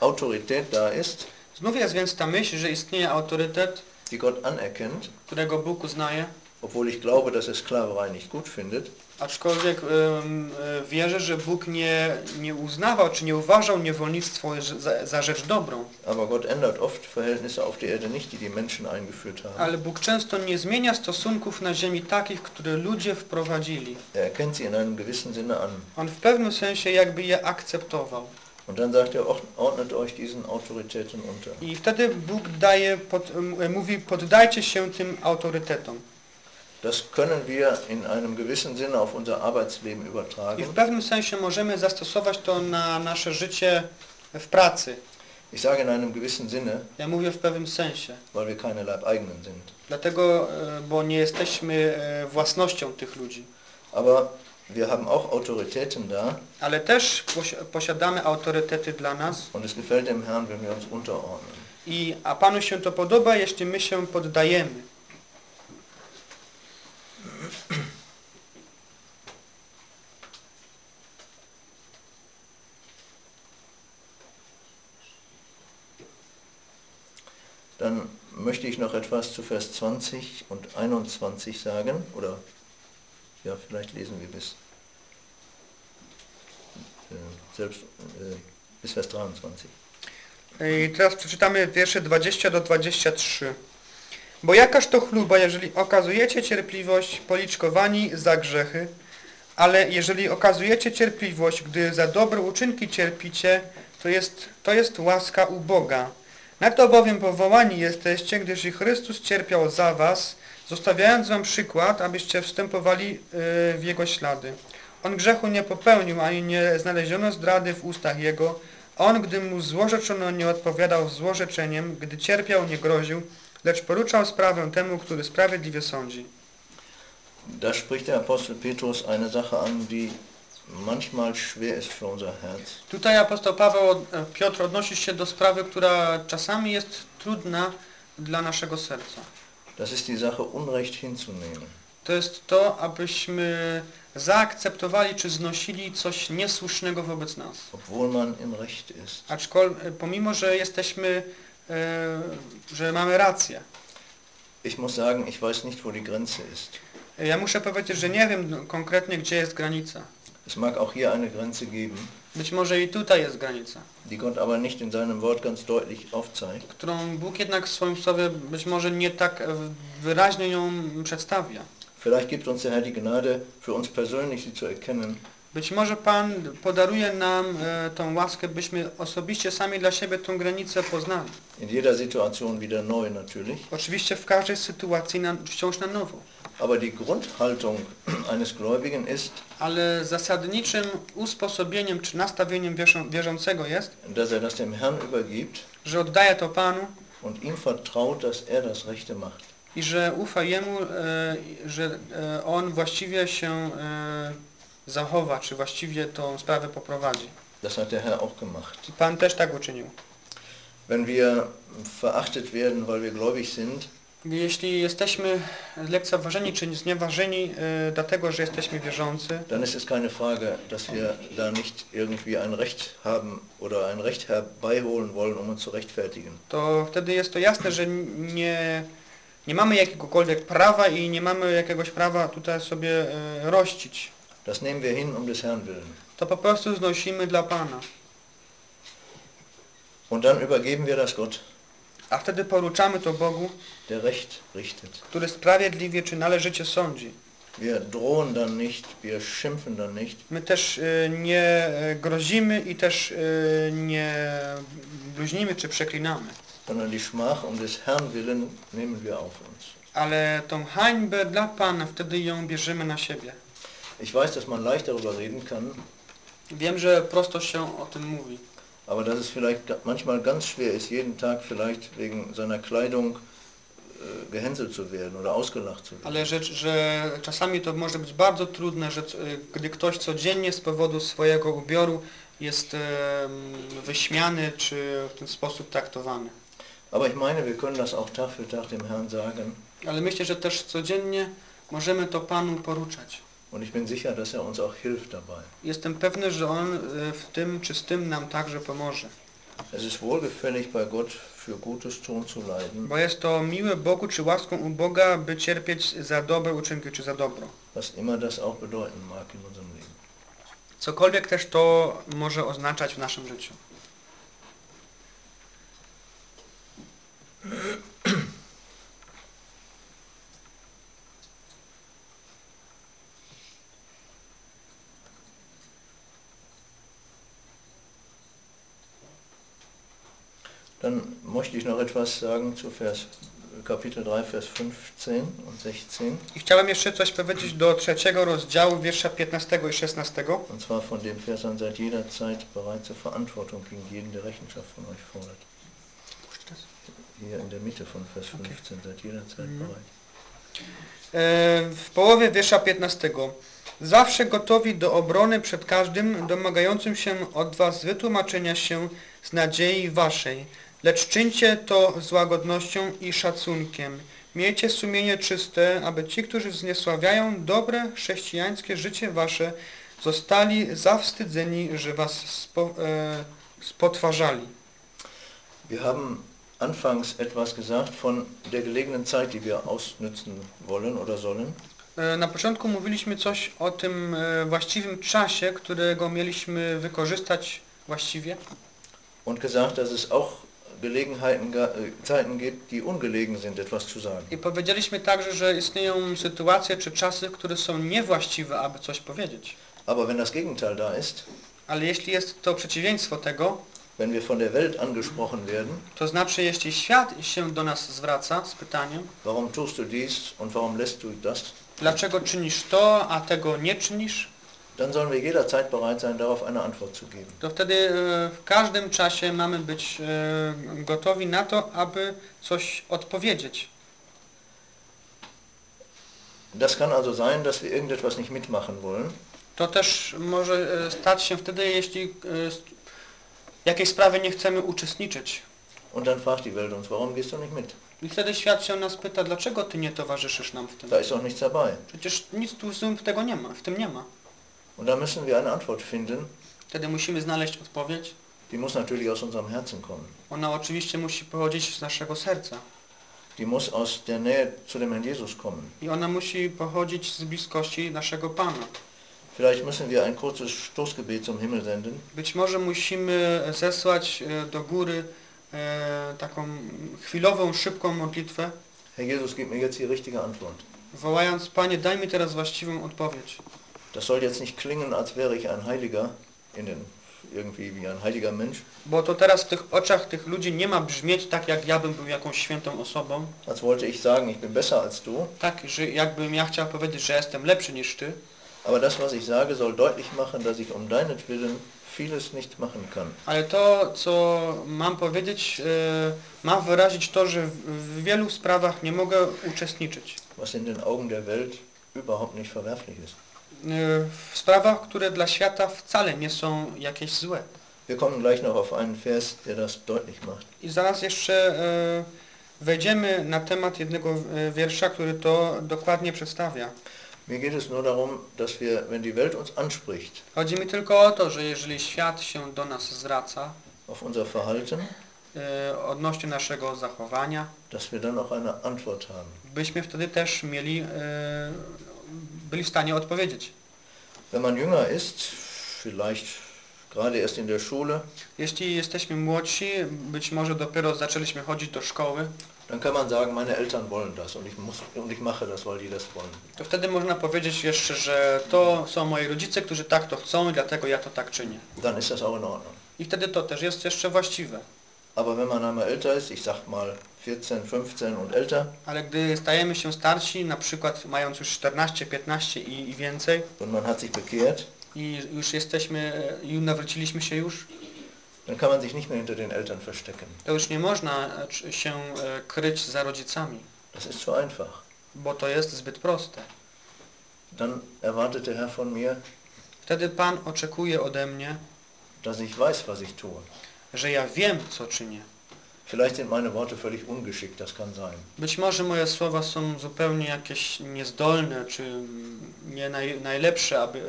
[SPEAKER 1] Autorität da ist,
[SPEAKER 2] Znów jest więc ta myśl, że istnieje autorytet,
[SPEAKER 1] die Gott anerkennt,
[SPEAKER 2] którego Bóg uznaje,
[SPEAKER 1] obwohl ich glaube, dass er Sklaverei nicht gut findet.
[SPEAKER 2] aczkolwiek e, wierzę, że Bóg nie, nie uznawał czy nie uważał niewolnictwo za, za rzecz dobrą.
[SPEAKER 1] Aber Gott ändert oft Verhältnisse auf der Erde nicht, die die Menschen eingeführt haben.
[SPEAKER 2] Ale Bóg często nie zmienia stosunków na ziemi takich, które ludzie wprowadzili.
[SPEAKER 1] Er erkennt sie in einem gewissen Sinne an.
[SPEAKER 2] On w pewnym sensie jakby je akceptował.
[SPEAKER 1] Und dann sagt er, ordnet euch diesen Autoritäten unter.
[SPEAKER 2] I wtedy Bóg daje, pod, m- mówi, poddajcie się tym autorytetom.
[SPEAKER 1] Das können wir in einem gewissen Sinne auf unser Arbeitsleben
[SPEAKER 2] I
[SPEAKER 1] übertragen.
[SPEAKER 2] w pewnym sensie możemy zastosować to na nasze życie w pracy.
[SPEAKER 1] Ich sage in einem gewissen Sinne,
[SPEAKER 2] Ja mówię w pewnym sensie.
[SPEAKER 1] weil wir keine Leibeigenen sind.
[SPEAKER 2] Dlatego, e, bo nie jesteśmy e, własnością tych ludzi.
[SPEAKER 1] Aber wir haben auch Autoritäten da
[SPEAKER 2] Ale też posi- posiadamy autorytety dla nas.
[SPEAKER 1] und es gefällt dem Herrn, wenn wir uns unterordnen.
[SPEAKER 2] I, a Panu się to podoba, jeśli my się poddajemy.
[SPEAKER 1] Dann möchte ich noch etwas zu Vers 20 und 21 sagen. Oder ja, vielleicht lesen wir bis, äh, selbst, äh, bis Vers 23.
[SPEAKER 2] I teraz przeczytamy wiersze 20 do 23. Bo jakaż to chluba, jeżeli okazujecie cierpliwość policzkowani za grzechy, ale jeżeli okazujecie cierpliwość, gdy za dobre uczynki cierpicie, to jest, to jest łaska u Boga. Na to bowiem powołani jesteście, gdyż i Chrystus cierpiał za was, zostawiając wam przykład, abyście wstępowali yy, w Jego ślady. On grzechu nie popełnił, ani nie znaleziono zdrady w ustach Jego, on, gdy mu złorzeczono, nie odpowiadał złorzeczeniem, gdy cierpiał, nie groził, lecz poruczał sprawę temu, który sprawiedliwie sądzi.
[SPEAKER 1] Da spricht der Apostel Petrus eine Sache an, die manchmal schwer ist für unser Herz.
[SPEAKER 2] Tutaj apostoł Paweł, e, Piotr odnosi się do sprawy, która czasami jest trudna dla naszego serca.
[SPEAKER 1] Das ist die Sache, Unrecht hinzunehmen.
[SPEAKER 2] To jest to, abyśmy zaakceptowali czy znosili coś niesłusznego wobec nas.
[SPEAKER 1] obwohl man im Recht ist.
[SPEAKER 2] Aczkolwiek, pomimo, że jesteśmy, e, że mamy rację.
[SPEAKER 1] Ich muss sagen, ich weiß nicht, wo die Grenze ist.
[SPEAKER 2] Ja muszę powiedzieć, że nie wiem konkretnie, gdzie jest granica.
[SPEAKER 1] Es mag auch hier eine Grenze geben,
[SPEAKER 2] Być może i tutaj jest granica,
[SPEAKER 1] die Gott aber nicht in seinem Wort ganz deutlich aufzeigt.
[SPEAKER 2] którą Bóg jednak w swoim słowie być może nie tak wyraźnie ją przedstawia.
[SPEAKER 1] Vielleicht gibt uns der Herr die Gnade, für uns persönlich sie zu erkennen
[SPEAKER 2] Być może Pan podaruje nam e, tą łaskę, byśmy osobiście sami dla siebie tą granicę poznali.
[SPEAKER 1] in jeder Situation wieder neu natürlich.
[SPEAKER 2] Oczywiście w każdej sytuacji na, wciąż na nowo.
[SPEAKER 1] Aber die Grundhaltung eines Gläubigen ist,
[SPEAKER 2] Ale zasadniczym usposobieniem czy nastawieniem wierzą, wierzącego jest,
[SPEAKER 1] dass er das dem Herrn übergibt
[SPEAKER 2] że oddaje to Panu
[SPEAKER 1] und ihm vertraut, dass er das Rechte macht.
[SPEAKER 2] i że ufa Jemu, e, że e, On właściwie się e, zachowa, czy właściwie tą sprawę poprowadzi.
[SPEAKER 1] Das hat der Herr auch gemacht.
[SPEAKER 2] I Pan też tak uczynił.
[SPEAKER 1] Wenn wir verachtet werden, weil wir gläubig sind,
[SPEAKER 2] Jeśli jesteśmy lekceważeni czy znieważeni e, dlatego, że jesteśmy wierzący,
[SPEAKER 1] dann ist es keine Frage, dass wir da nicht irgendwie ein Recht haben oder ein Recht herbeiholen wollen, um uns zu rechtfertigen.
[SPEAKER 2] to wtedy jest to jasne, że nie, nie mamy jakiegokolwiek prawa i nie mamy jakiegoś prawa tutaj sobie e, rościć.
[SPEAKER 1] Das nehmen wir hin um des Herrn willen.
[SPEAKER 2] To po prostu znosimy dla Pana.
[SPEAKER 1] Und dann übergeben wir das Gott,
[SPEAKER 2] A wtedy poruczamy to Bogu,
[SPEAKER 1] der Recht richtet.
[SPEAKER 2] który sprawiedliwie czy należycie sądzi.
[SPEAKER 1] Wir drohen dann nicht, wir schimpfen dann nicht,
[SPEAKER 2] My też y, nie e, grozimy i też y, nie bluźnimy czy przeklinamy.
[SPEAKER 1] sondern die Schmach um des Herrn willen nehmen wir auf uns.
[SPEAKER 2] Ale tą hańbę dla Pana wtedy ją bierzemy na siebie.
[SPEAKER 1] Ich weiß, dass man leicht darüber reden kann,
[SPEAKER 2] Wiem, że prosto się o tym mówi.
[SPEAKER 1] aber dass es vielleicht manchmal ganz schwer ist, jeden Tag vielleicht wegen seiner Kleidung äh, gehänselt zu werden oder ausgelacht zu werden.
[SPEAKER 2] Ale rzecz, że czasami to może być bardzo trudne, że y, gdy ktoś codziennie z powodu swojego ubioru jest wyśmiany czy w ten sposób traktowany.
[SPEAKER 1] Aber ich meine, wir können das auch Tag für Tag dem Herrn sagen.
[SPEAKER 2] Ale myślę, że też codziennie możemy to Panu poruczać.
[SPEAKER 1] Und ich bin sicher, dass er uns auch hilft dabei.
[SPEAKER 2] Jestem pewny, że On y, w tym czy z tym nam także pomoże.
[SPEAKER 1] Es ist wohlgefällig bei Gott für Gutes tun zu leiden,
[SPEAKER 2] Bo jest to miłe Bogu czy łaską u Boga, by cierpieć za dobre uczynki czy za dobro.
[SPEAKER 1] was immer das auch bedeuten mag in unserem Leben.
[SPEAKER 2] Cokolwiek też to może oznaczać w naszym życiu.
[SPEAKER 1] Dann möchte ich noch etwas sagen zu Vers, Kapitel 3, Vers 15 und 16,
[SPEAKER 2] I chciałem jeszcze coś powiedzieć do trzeciego rozdziału, wiersza 15 i 16.
[SPEAKER 1] und zwar von dem Vers an, seid jederzeit bereit zur Verantwortung gegen jeden, der Rechenschaft von euch fordert. Hier in der Mitte von Vers
[SPEAKER 2] Okay.
[SPEAKER 1] 15, seid jederzeit
[SPEAKER 2] Mhm.
[SPEAKER 1] bereit.
[SPEAKER 2] E, W połowie wiersza 15. Zawsze gotowi do obrony przed każdym domagającym się od was wytłumaczenia się z nadziei waszej, lecz czyńcie to z łagodnością i szacunkiem. Miejcie sumienie czyste, aby ci, którzy zniesławiają dobre chrześcijańskie życie wasze, zostali zawstydzeni, że was spo, e, spotwarzali.
[SPEAKER 1] Wir haben anfangs etwas gesagt von der gelegenen Zeit, die wir ausnützen wollen oder sollen.
[SPEAKER 2] E, Na początku mówiliśmy coś o tym e, właściwym czasie, którego mieliśmy wykorzystać właściwie.
[SPEAKER 1] und gesagt, dass es auch Gelegenheiten, äh, Zeiten gibt, die ungelegen sind, etwas zu sagen.
[SPEAKER 2] I powiedzieliśmy także, że istnieją sytuacje czy czasy, które są niewłaściwe, aby coś powiedzieć.
[SPEAKER 1] Aber wenn das Gegenteil da ist,
[SPEAKER 2] Ale jeśli jest to przeciwieństwo tego,
[SPEAKER 1] wenn wir von der Welt angesprochen werden,
[SPEAKER 2] to znaczy jeśli świat się do nas zwraca z pytaniem,
[SPEAKER 1] warum tust du dies und warum lässt du das,
[SPEAKER 2] dlaczego czynisz to, a tego nie czynisz,
[SPEAKER 1] dann sollen wir jederzeit bereit sein, darauf eine Antwort zu geben.
[SPEAKER 2] to wtedy e, w każdym czasie mamy być e, gotowi na to, aby coś odpowiedzieć.
[SPEAKER 1] Das kann also sein, dass wir irgendetwas nicht mitmachen wollen,
[SPEAKER 2] To też może e, stać się wtedy, jeśli s- jakiejś sprawy nie chcemy uczestniczyć.
[SPEAKER 1] und dann fragt die Welt uns, warum gehst du nicht mit?
[SPEAKER 2] I wtedy świat się nas pyta, dlaczego ty nie towarzyszysz nam w tym?
[SPEAKER 1] Da ist doch nichts dabei.
[SPEAKER 2] Przecież nic tu z tego nie ma, w tym nie ma.
[SPEAKER 1] Und da müssen wir eine Antwort finden,
[SPEAKER 2] Wtedy musimy znaleźć odpowiedź.
[SPEAKER 1] die muss natürlich aus unserem Herzen kommen.
[SPEAKER 2] Ona oczywiście musi pochodzić z naszego serca.
[SPEAKER 1] Die muss aus der Nähe zu dem Herrn Jesus kommen.
[SPEAKER 2] I ona musi pochodzić z bliskości naszego Pana.
[SPEAKER 1] Vielleicht müssen wir ein kurzes Stoßgebet zum Himmel senden,
[SPEAKER 2] Być może musimy zesłać e, do góry e, taką chwilową, szybką modlitwę,
[SPEAKER 1] Herr Jesus, gib mir jetzt die richtige Antwort.
[SPEAKER 2] wołając, Panie, daj mi teraz właściwą odpowiedź.
[SPEAKER 1] Das soll jetzt nicht klingen, als wäre ich ein Heiliger, in den, irgendwie wie ein heiliger Mensch,
[SPEAKER 2] Bo to teraz w tych oczach tych ludzi nie ma brzmieć tak, jak ja bym był jakąś świętą osobą.
[SPEAKER 1] als wollte ich sagen, ich bin besser als du.
[SPEAKER 2] Tak, że jakbym ja chciał powiedzieć, że jestem lepszy niż Ty.
[SPEAKER 1] Aber das, was ich sage, soll deutlich machen, dass ich um deinetwillen vieles nicht machen kann.
[SPEAKER 2] Ale to, co mam powiedzieć, e, ma wyrazić to, że w, w wielu sprawach nie mogę uczestniczyć.
[SPEAKER 1] Was in den Augen der Welt überhaupt nicht verwerflich ist.
[SPEAKER 2] W sprawach, które dla świata wcale nie są jakieś złe.
[SPEAKER 1] Wir kommen gleich noch auf einen Vers, der das deutlich macht.
[SPEAKER 2] I zaraz jeszcze e, wejdziemy na temat jednego e, wiersza, który to dokładnie przedstawia.
[SPEAKER 1] Mir geht es nur darum, dass wir, wenn die Welt uns anspricht,
[SPEAKER 2] Chodzi mi tylko o to, że jeżeli świat się do nas zwraca
[SPEAKER 1] auf unser Verhalten,
[SPEAKER 2] e, odnośnie naszego zachowania,
[SPEAKER 1] dass wir dann auch eine Antwort haben.
[SPEAKER 2] byśmy wtedy też mieli, byli w stanie odpowiedzieć.
[SPEAKER 1] Wenn man jünger ist, vielleicht gerade erst in der Schule,
[SPEAKER 2] Jeśli jesteśmy młodsi, być może dopiero zaczęliśmy chodzić do szkoły,
[SPEAKER 1] dann kann man sagen, meine Eltern wollen das und ich, muss, und ich mache das, weil die das wollen.
[SPEAKER 2] To wtedy można powiedzieć jeszcze, że to są moi rodzice, którzy tak to chcą i dlatego ja to tak czynię.
[SPEAKER 1] Dann ist das auch in Ordnung.
[SPEAKER 2] I wtedy to też jest jeszcze właściwe.
[SPEAKER 1] Aber wenn man einmal älter ist, ich sag mal 14, 15 und älter,
[SPEAKER 2] Ale gdy stajemy się starsi, na przykład mając już 14, 15 i, i więcej
[SPEAKER 1] und man hat sich bekehrt,
[SPEAKER 2] i już jesteśmy, e, i nawróciliśmy się już,
[SPEAKER 1] dann kann man sich nicht mehr hinter den Eltern verstecken.
[SPEAKER 2] to już nie można e, się e, kryć za rodzicami,
[SPEAKER 1] Das ist zu einfach.
[SPEAKER 2] bo to jest zbyt proste.
[SPEAKER 1] Dann erwartet der Herr von mir,
[SPEAKER 2] Wtedy Pan oczekuje ode mnie,
[SPEAKER 1] dass ich weiß, was ich tue.
[SPEAKER 2] Że ja wiem, co czynię.
[SPEAKER 1] Vielleicht sind meine Worte völlig ungeschickt, das kann sein.
[SPEAKER 2] Być może moje słowa są zupełnie jakieś niezdolne, czy nie naj, najlepsze, aby e,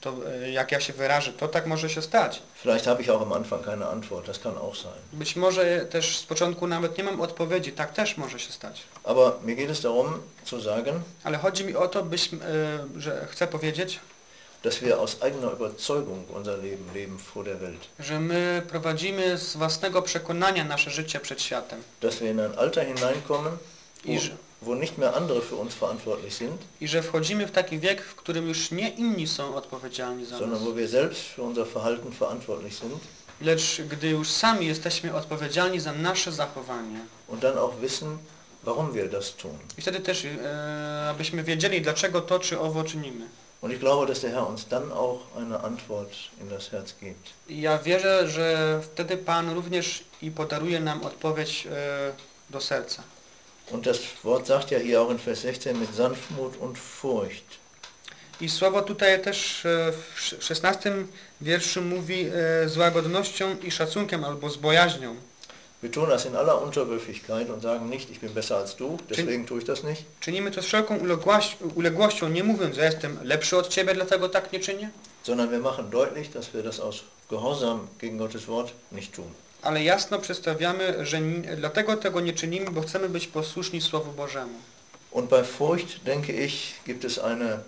[SPEAKER 2] to, e, jak ja się wyrażę, to tak może się stać.
[SPEAKER 1] Vielleicht habe ich auch am Anfang keine Antwort, das kann auch sein.
[SPEAKER 2] Być może też z początku nawet nie mam odpowiedzi, tak też może się stać.
[SPEAKER 1] Aber mir geht es darum zu sagen,
[SPEAKER 2] Ale chodzi mi o to, byśmy, e, że chcę powiedzieć,
[SPEAKER 1] dass wir aus eigener Überzeugung unser Leben leben vor der Welt.
[SPEAKER 2] że my prowadzimy z własnego przekonania nasze życie przed światem.
[SPEAKER 1] Dass wir in ein Alter hineinkommen, wo,
[SPEAKER 2] że,
[SPEAKER 1] wo nicht mehr andere für uns verantwortlich sind,
[SPEAKER 2] I że wchodzimy w taki wiek, w którym już nie inni są odpowiedzialni za nas,
[SPEAKER 1] sondern wo wir selbst für unser Verhalten verantwortlich sind
[SPEAKER 2] lecz gdy już sami jesteśmy odpowiedzialni za nasze zachowanie.
[SPEAKER 1] und dann auch wissen, warum wir das tun.
[SPEAKER 2] I wtedy też, e, abyśmy wiedzieli, dlaczego to czy owo czynimy.
[SPEAKER 1] Und ich glaube, dass der Herr uns dann auch eine Antwort in das Herz gibt.
[SPEAKER 2] Ja wierzę, że wtedy Pan również i podaruje nam odpowiedź e, do serca.
[SPEAKER 1] Und das Wort sagt ja hier auch in Vers 16 mit Sanftmut und Furcht.
[SPEAKER 2] I słowo tutaj też e, w sz- w szesnastym wierszu mówi e, z łagodnością i szacunkiem albo z bojaźnią.
[SPEAKER 1] Wir tun das in aller Unterwürfigkeit und sagen nicht, ich bin besser als du, deswegen tue ich das nicht,
[SPEAKER 2] Czynimy to z wszelką uległoś- uległością, nie mówiąc, że jestem lepszy od Ciebie, dlatego tak nie czynię.
[SPEAKER 1] sondern wir machen deutlich, dass wir das aus Gehorsam gegen Gottes Wort nicht tun.
[SPEAKER 2] Ale jasno przedstawiamy, że dlatego tego nie czynimy, bo chcemy być posłuszni Słowu Bożemu.
[SPEAKER 1] Und bei Furcht, denke ich, gibt es eine,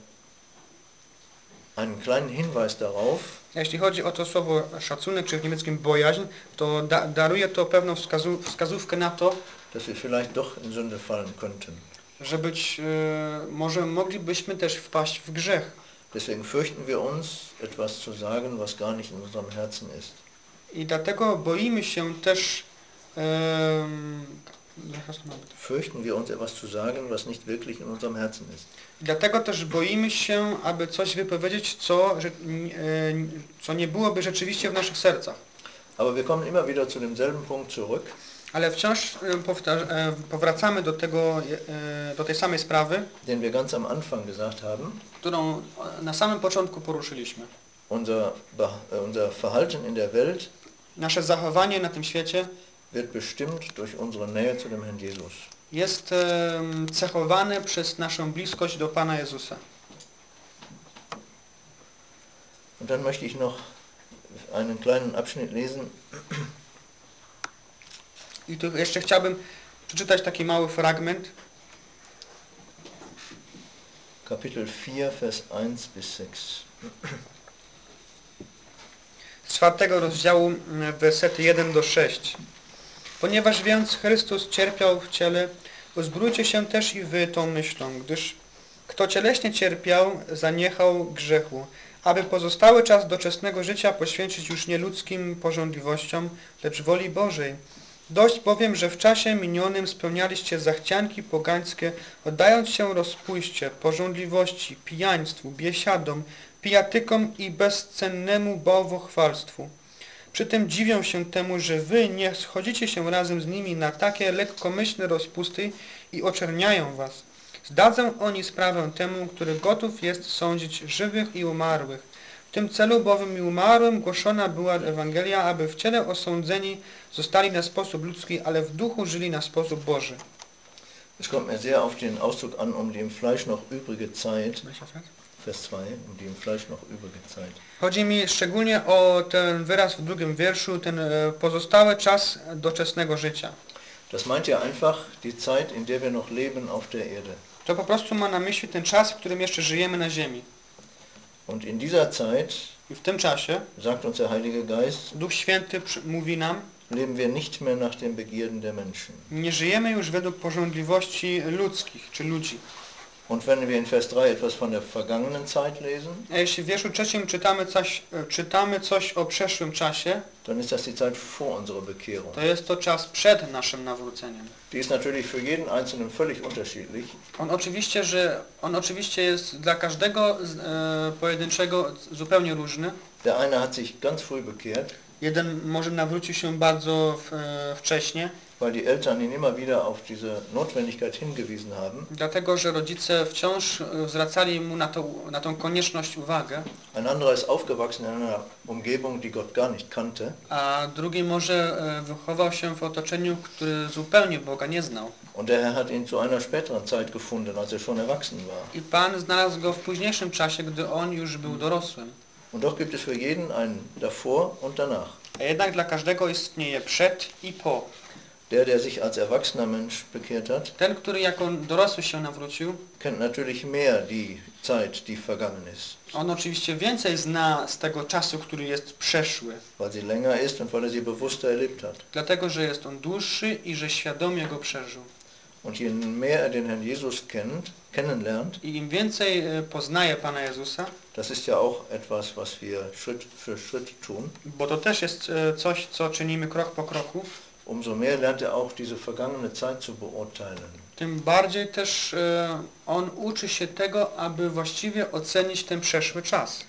[SPEAKER 1] einen kleinen Hinweis darauf,
[SPEAKER 2] Jeśli chodzi o to słowo szacunek, czy w niemieckim bojaźń, to da, daruje to pewną wskazu, wskazówkę na to,
[SPEAKER 1] dass wir vielleicht doch in Sünde fallen könnten.
[SPEAKER 2] że być, e, może moglibyśmy też wpaść w grzech.
[SPEAKER 1] Deswegen fürchten wir uns, etwas zu sagen, was gar nicht in unserem Herzen ist.
[SPEAKER 2] I dlatego boimy się też być?
[SPEAKER 1] Fürchten wir uns, etwas zu sagen, was nicht wirklich in unserem Herzen ist.
[SPEAKER 2] Dlatego też boimy się, aby coś wypowiedzieć, co, że, e, co nie byłoby rzeczywiście w naszych sercach.
[SPEAKER 1] Aber wir kommen immer wieder zu demselben Punkt zurück.
[SPEAKER 2] Ale wciąż e, e, powracamy do, tego, do tej samej sprawy,
[SPEAKER 1] den wir ganz am Anfang gesagt haben,
[SPEAKER 2] którą na samym początku poruszyliśmy.
[SPEAKER 1] unser, unser Verhalten in der Welt
[SPEAKER 2] Nasze zachowanie na tym świecie
[SPEAKER 1] wird bestimmt durch unsere Nähe zu dem Herrn Jesus.
[SPEAKER 2] Jest cechowane przez naszą bliskość do Pana Jezusa.
[SPEAKER 1] Und dann möchte ich noch einen kleinen Abschnitt lesen
[SPEAKER 2] I tu jeszcze chciałbym przeczytać taki mały fragment
[SPEAKER 1] Kapitel 4, Vers 1 bis 6.
[SPEAKER 2] z czwartego rozdziału, wersety 1 do 6. Ponieważ więc Chrystus cierpiał w ciele, uzbrójcie się też i wy tą myślą, gdyż kto cieleśnie cierpiał, zaniechał grzechu, aby pozostały czas doczesnego życia poświęcić już nie ludzkim porządliwościom, lecz woli Bożej. Dość bowiem, że w czasie minionym spełnialiście zachcianki pogańskie, oddając się rozpuście, porządliwości, pijaństwu, biesiadom, pijatykom i bezcennemu bałwochwalstwu. Przy tym dziwią się temu, że wy nie schodzicie się razem z nimi na takie lekkomyślne rozpusty i oczerniają was. Zdadzą oni sprawę temu, który gotów jest sądzić żywych i umarłych. W tym celu bowiem i umarłym głoszona była Ewangelia, aby w ciele osądzeni zostali na sposób ludzki, ale w duchu żyli na sposób Boży.
[SPEAKER 1] Es kommt mir sehr auf den Ausdruck an, um die im Fleisch noch übrige Zeit, Vers 2, um die im Fleisch noch übrige Zeit.
[SPEAKER 2] Chodzi mi szczególnie o ten wyraz w drugim wierszu, ten e, pozostały czas doczesnego życia.
[SPEAKER 1] Das meint ja einfach die Zeit, in der wir noch leben auf der Erde.
[SPEAKER 2] To po prostu ma na myśli ten czas, w którym jeszcze żyjemy na ziemi.
[SPEAKER 1] Und in dieser Zeit,
[SPEAKER 2] I w tym czasie
[SPEAKER 1] sagt uns der Heilige Geist,
[SPEAKER 2] Duch Święty mówi nam,
[SPEAKER 1] leben wir nicht mehr nach den Begierden der Menschen.
[SPEAKER 2] nie żyjemy już według porządliwości ludzkich czy ludzi.
[SPEAKER 1] Und wenn wir in Vers 3 etwas von der vergangenen Zeit lesen,
[SPEAKER 2] A jeśli w wierszu trzecim czytamy coś, e, czytamy coś o przeszłym czasie,
[SPEAKER 1] dann ist das die Zeit vor unserer Bekehrung.
[SPEAKER 2] to jest to czas przed naszym nawróceniem.
[SPEAKER 1] Die ist natürlich für jeden Einzelnen völlig unterschiedlich.
[SPEAKER 2] On oczywiście, że on oczywiście jest dla każdego e, pojedynczego zupełnie różny.
[SPEAKER 1] Der eine hat sich ganz früh bekehrt,
[SPEAKER 2] Jeden może nawrócił się bardzo w, e, wcześnie,
[SPEAKER 1] weil die Eltern ihn immer wieder auf diese Notwendigkeit hingewiesen haben.
[SPEAKER 2] dlatego że rodzice wciąż e, zwracali mu na, to, na tą konieczność uwagę,
[SPEAKER 1] Ein anderer ist aufgewachsen in einer Umgebung, die Gott gar nicht kannte.
[SPEAKER 2] a drugi może e, wychował się w otoczeniu, który zupełnie Boga nie znał.
[SPEAKER 1] Und der Herr hat ihn zu einer späteren Zeit gefunden, als er schon erwachsen war.
[SPEAKER 2] I Pan znalazł go w późniejszym czasie, gdy on już był dorosłym.
[SPEAKER 1] Und doch gibt es für jeden ein davor und danach.
[SPEAKER 2] A jednak dla każdego istnieje przed i po.
[SPEAKER 1] Der, der sich als erwachsener Mensch bekehrt hat,
[SPEAKER 2] Ten, który jako dorosły się nawrócił,
[SPEAKER 1] kennt natürlich mehr die Zeit, die vergangen ist,
[SPEAKER 2] on oczywiście więcej zna z tego czasu, który jest przeszły.
[SPEAKER 1] weil sie länger ist und weil er sie bewusster erlebt hat.
[SPEAKER 2] Dlatego, że jest on dłuższy i że świadomie go przeżył.
[SPEAKER 1] Und je mehr er den Herrn Jesus kennt, kennenlernt,
[SPEAKER 2] I im więcej e, poznaje Pana Jezusa,
[SPEAKER 1] das ist ja auch etwas, was wir Schritt für Schritt tun,
[SPEAKER 2] bo to też jest e, coś, co czynimy krok po kroku,
[SPEAKER 1] umso mehr lernt er auch diese vergangene Zeit zu beurteilen.
[SPEAKER 2] tym bardziej też e, on uczy się tego, aby właściwie ocenić ten przeszły czas.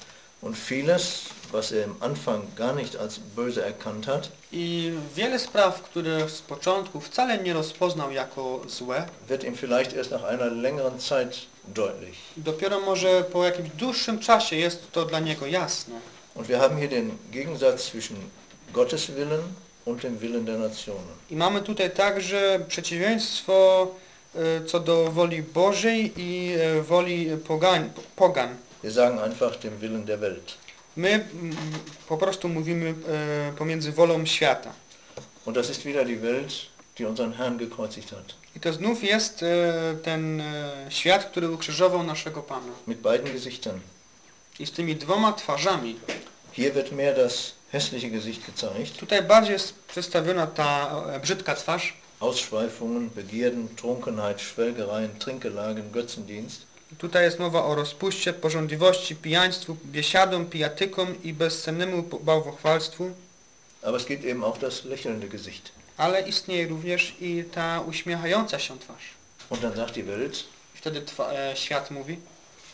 [SPEAKER 1] Und vieles, was er im Anfang gar nicht als böse erkannt hat,
[SPEAKER 2] I wiele spraw, które z początku wcale nie rozpoznał jako złe,
[SPEAKER 1] wird ihm vielleicht erst nach einer längeren Zeit deutlich.
[SPEAKER 2] dopiero może po jakimś dłuższym czasie jest to dla niego jasne.
[SPEAKER 1] Und wir haben hier den Gegensatz zwischen Gottes Willen
[SPEAKER 2] I mamy tutaj także przeciwieństwo e, co do woli Bożej i e, woli pogań, pogan.
[SPEAKER 1] Wir sagen einfach dem Willen der Welt.
[SPEAKER 2] My po prostu mówimy e, pomiędzy wolą świata.
[SPEAKER 1] Und das ist wieder die Welt, die unseren Herrn gekreuzigt hat.
[SPEAKER 2] I to znów jest ten świat, który ukrzyżował naszego Pana.
[SPEAKER 1] Mit beiden Gesichtern.
[SPEAKER 2] I z tymi dwoma twarzami.
[SPEAKER 1] Hier wird mehr das hässliche Gesicht gezeigt.
[SPEAKER 2] Tutaj bardziej jest przedstawiona ta e, brzydka twarz.
[SPEAKER 1] Ausschweifungen, Begierden, Trunkenheit, Schwelgereien, Trinkgelagen, Götzendienst.
[SPEAKER 2] Tutaj jest mowa o rozpuście, porządliwości, pijaństwu, biesiadom, pijatykom i bezcennemu bałwochwalstwu.
[SPEAKER 1] Aber es gibt eben auch das lächelnde Gesicht.
[SPEAKER 2] Ale istnieje również i ta uśmiechająca się twarz.
[SPEAKER 1] Und dann sagt die Welt,
[SPEAKER 2] Wtedy twa, e, świat mówi,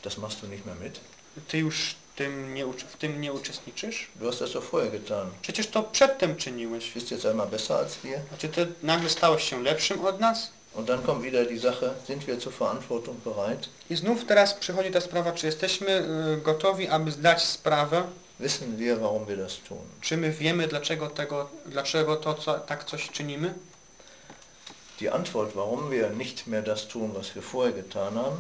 [SPEAKER 1] das machst du nicht mehr mit.
[SPEAKER 2] ty już tym nie, w tym nie uczestniczysz?
[SPEAKER 1] Du hast das doch vorher getan.
[SPEAKER 2] Przecież to przedtem czyniłeś.
[SPEAKER 1] Bist jetzt einmal besser als wir.
[SPEAKER 2] A czy ty nagle stałeś się lepszym od nas?
[SPEAKER 1] Und dann kommt wieder die Sache, sind wir zur Verantwortung bereit?
[SPEAKER 2] I znów teraz przychodzi ta sprawa, czy jesteśmy e, gotowi, aby zdać sprawę,
[SPEAKER 1] Wissen wir, warum wir das tun?
[SPEAKER 2] czy my wiemy, dlaczego, tego, dlaczego to co, tak coś czynimy?
[SPEAKER 1] Die Antwort, warum wir nicht mehr das tun, was wir vorher getan haben,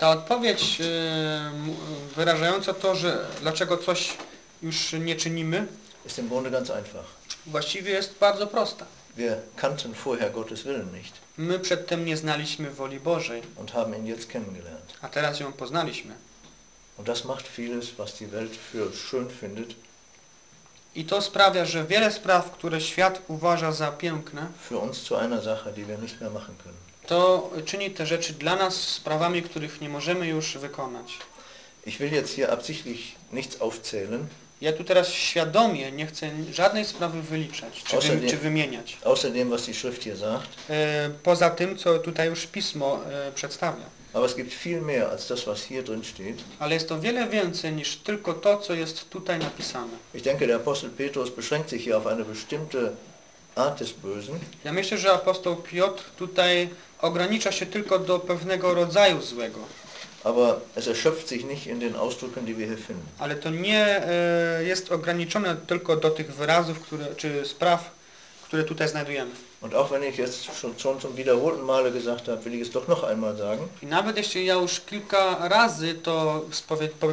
[SPEAKER 2] Ta odpowiedź m- wyrażająca to, że dlaczego coś już nie czynimy,
[SPEAKER 1] ist im Grunde ganz einfach.
[SPEAKER 2] właściwie jest bardzo prosta.
[SPEAKER 1] Wir kannten vorher Gottes Willen nicht
[SPEAKER 2] My przedtem nie znaliśmy woli Bożej,
[SPEAKER 1] und haben ihn jetzt kennengelernt.
[SPEAKER 2] a teraz ją poznaliśmy.
[SPEAKER 1] Und das macht vieles, was die Welt für schön findet,
[SPEAKER 2] I to sprawia, że wiele spraw, które świat uważa za piękne,
[SPEAKER 1] für uns zu einer Sache, die wir nicht mehr machen können.
[SPEAKER 2] To czyni te rzeczy dla nas sprawami, których nie możemy już wykonać.
[SPEAKER 1] Ich will jetzt hier absichtlich nichts aufzählen,
[SPEAKER 2] Ja tu teraz świadomie nie chcę żadnej sprawy wyliczać czy, wy,
[SPEAKER 1] Außerdem-
[SPEAKER 2] czy wymieniać.
[SPEAKER 1] außer dem, was die Schrift hier sagt.
[SPEAKER 2] E, poza tym, co tutaj już Pismo e, przedstawia.
[SPEAKER 1] Aber es gibt viel mehr als das, was hier drin steht.
[SPEAKER 2] Ale jest to wiele więcej niż tylko to, co jest tutaj napisane.
[SPEAKER 1] Ich denke, der Apostel Petrus beschränkt sich hier auf eine bestimmte
[SPEAKER 2] Ja myślę, że apostoł Piotr tutaj ogranicza się tylko do pewnego rodzaju złego.
[SPEAKER 1] aber es erschöpft sich nicht in den Ausdrücken, die wir hier finden.
[SPEAKER 2] Ale to nie e, jest ograniczone tylko do tych wyrazów, które, czy spraw, które tutaj znajdujemy.
[SPEAKER 1] Und auch wenn ich jetzt schon, schon zum wiederholten Male gesagt habe, will ich es doch noch einmal sagen.
[SPEAKER 2] I nawet jeśli ja już kilka razy to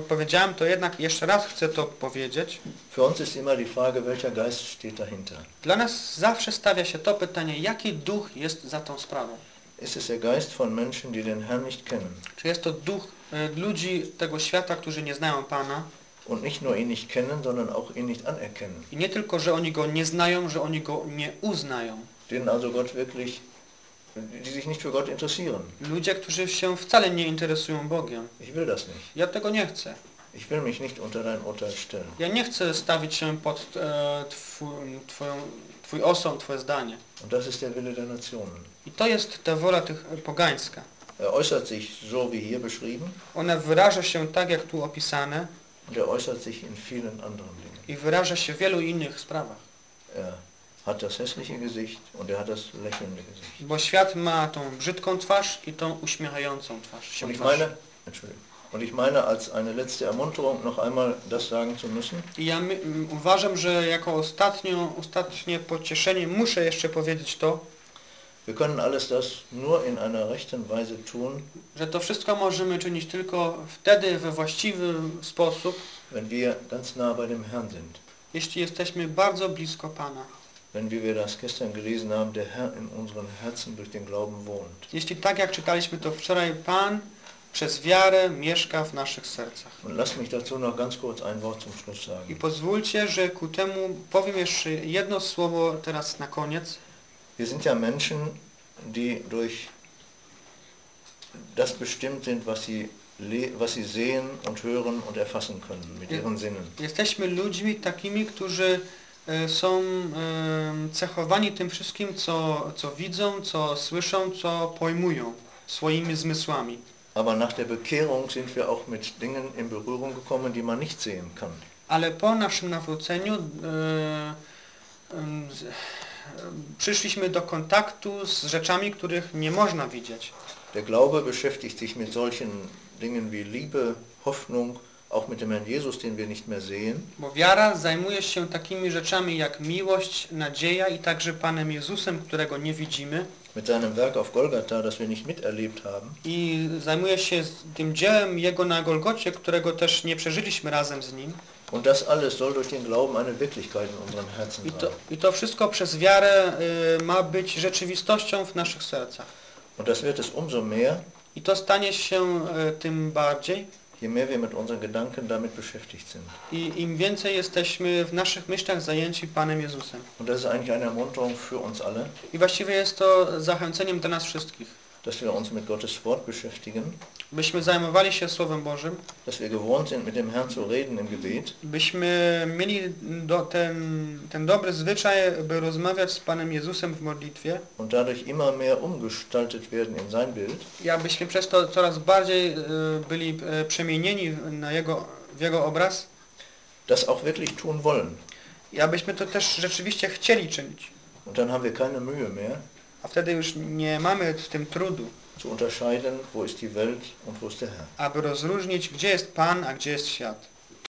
[SPEAKER 2] powiedziałem, to jednak jeszcze raz chcę to powiedzieć.
[SPEAKER 1] Für uns ist immer die Frage, welcher Geist steht dahinter.
[SPEAKER 2] Dla nas zawsze stawia się to pytanie, jaki duch jest za tą sprawą?
[SPEAKER 1] Ist es der Geist von Menschen, die den Herrn nicht kennen?
[SPEAKER 2] Czy jest to duch e, ludzi tego świata, którzy nie znają Pana
[SPEAKER 1] und nicht nur ihn nicht kennen, sondern auch ihn nicht anerkennen.
[SPEAKER 2] i nie tylko, że oni Go nie znają, że oni Go nie uznają.
[SPEAKER 1] Denen also Gott wirklich, die sich nicht für Gott interessieren.
[SPEAKER 2] Ludzie, którzy się wcale nie interesują Bogiem.
[SPEAKER 1] Ich will das nicht.
[SPEAKER 2] Ja tego nie chcę.
[SPEAKER 1] Ich will mich nicht unter dein Urteil stellen.
[SPEAKER 2] Ja nie chcę stawić się pod e, twój, twoją, Twój osąd, Twoje zdanie.
[SPEAKER 1] Und das ist der Wille der Nationen.
[SPEAKER 2] I to jest ta wola tych e, pogańska.
[SPEAKER 1] Er äußert sich so wie hier beschrieben
[SPEAKER 2] Ona wyraża się tak, jak tu opisane
[SPEAKER 1] und er äußert sich in vielen anderen Dingen.
[SPEAKER 2] i wyraża się w wielu innych sprawach.
[SPEAKER 1] Er hat das hässliche Gesicht und er hat das lächelnde Gesicht.
[SPEAKER 2] Bo świat ma tą brzydką twarz i tą uśmiechającą twarz.
[SPEAKER 1] Und ich meine, Entschuldigung, und ich meine als eine letzte Ermunterung noch einmal das sagen zu müssen,
[SPEAKER 2] I ja my, uważam, że jako ostatnio, ostatnie pocieszenie muszę jeszcze powiedzieć to,
[SPEAKER 1] wir können alles das nur in einer rechten Weise tun,
[SPEAKER 2] że to wszystko możemy czynić tylko wtedy we właściwy sposób,
[SPEAKER 1] wenn wir ganz nah bei dem Herrn sind.
[SPEAKER 2] jeśli jesteśmy bardzo blisko Pana.
[SPEAKER 1] Wenn, wie wir das gestern gelesen haben, der Herr in unseren Herzen durch den Glauben wohnt.
[SPEAKER 2] Jeśli tak jak czytaliśmy to wczoraj, Pan przez wiarę mieszka w naszych sercach.
[SPEAKER 1] Und lasst mich dazu noch ganz kurz ein Wort zum Schluss
[SPEAKER 2] I
[SPEAKER 1] sagen.
[SPEAKER 2] pozwólcie, że ku temu powiem jeszcze jedno słowo teraz na koniec.
[SPEAKER 1] Wir sind ja Menschen, die durch das bestimmt sind, was sie, was sie sehen und hören und erfassen können mit ihren Sinnen.
[SPEAKER 2] Jesteśmy ludźmi takimi, którzy są e, cechowani tym wszystkim, co, co widzą, co słyszą, co pojmują swoimi zmysłami.
[SPEAKER 1] Aber nach der Bekehrung sind wir auch mit Dingen in Berührung gekommen, die man nicht sehen kann.
[SPEAKER 2] Ale po naszym nawróceniu e, em, przyszliśmy do kontaktu z rzeczami, których nie można widzieć.
[SPEAKER 1] Der Glaube beschäftigt sich mit solchen Dingen wie Liebe, Hoffnung, auch mit dem Herrn Jesus, den wir nicht mehr sehen.
[SPEAKER 2] Bo wiara zajmuje się takimi rzeczami jak miłość, nadzieja i także Panem Jezusem, którego nie widzimy.
[SPEAKER 1] mit seinem Werk auf Golgatha, das wir nicht miterlebt haben.
[SPEAKER 2] I zajmuje się tym dziełem Jego na Golgocie, którego też nie przeżyliśmy razem z Nim.
[SPEAKER 1] Und das alles soll durch den Glauben eine Wirklichkeit in unseren Herzen
[SPEAKER 2] I to, i to wszystko przez wiarę y, ma być rzeczywistością w naszych sercach.
[SPEAKER 1] Und das wird es umso mehr,
[SPEAKER 2] I to stanie się y, tym bardziej,
[SPEAKER 1] je mehr wir mit unseren Gedanken damit beschäftigt sind.
[SPEAKER 2] i im więcej jesteśmy w naszych myślach zajęci Panem Jezusem.
[SPEAKER 1] Und das ist eigentlich eine Ermunterung für uns alle,
[SPEAKER 2] I właściwie jest to zachęceniem dla nas wszystkich,
[SPEAKER 1] dass wir uns mit Gottes Wort beschäftigen,
[SPEAKER 2] byśmy zajmowali się Słowem Bożym,
[SPEAKER 1] dass wir gewohnt sind, mit dem Herrn zu reden im Gebet,
[SPEAKER 2] byśmy mieli do, ten, ten dobry zwyczaj, by rozmawiać z Panem Jezusem w modlitwie,
[SPEAKER 1] und dadurch immer mehr umgestaltet werden in sein Bild,
[SPEAKER 2] i abyśmy przez to coraz bardziej y, byli y, przemienieni na jego, w Jego obraz,
[SPEAKER 1] das auch wirklich tun wollen.
[SPEAKER 2] i abyśmy to też rzeczywiście chcieli czynić.
[SPEAKER 1] Und dann haben wir keine Mühe mehr,
[SPEAKER 2] A wtedy już nie mamy w tym trudu,
[SPEAKER 1] zu unterscheiden, wo ist die Welt und wo ist der Herr.
[SPEAKER 2] aby rozróżnić, gdzie jest Pan, a gdzie jest świat.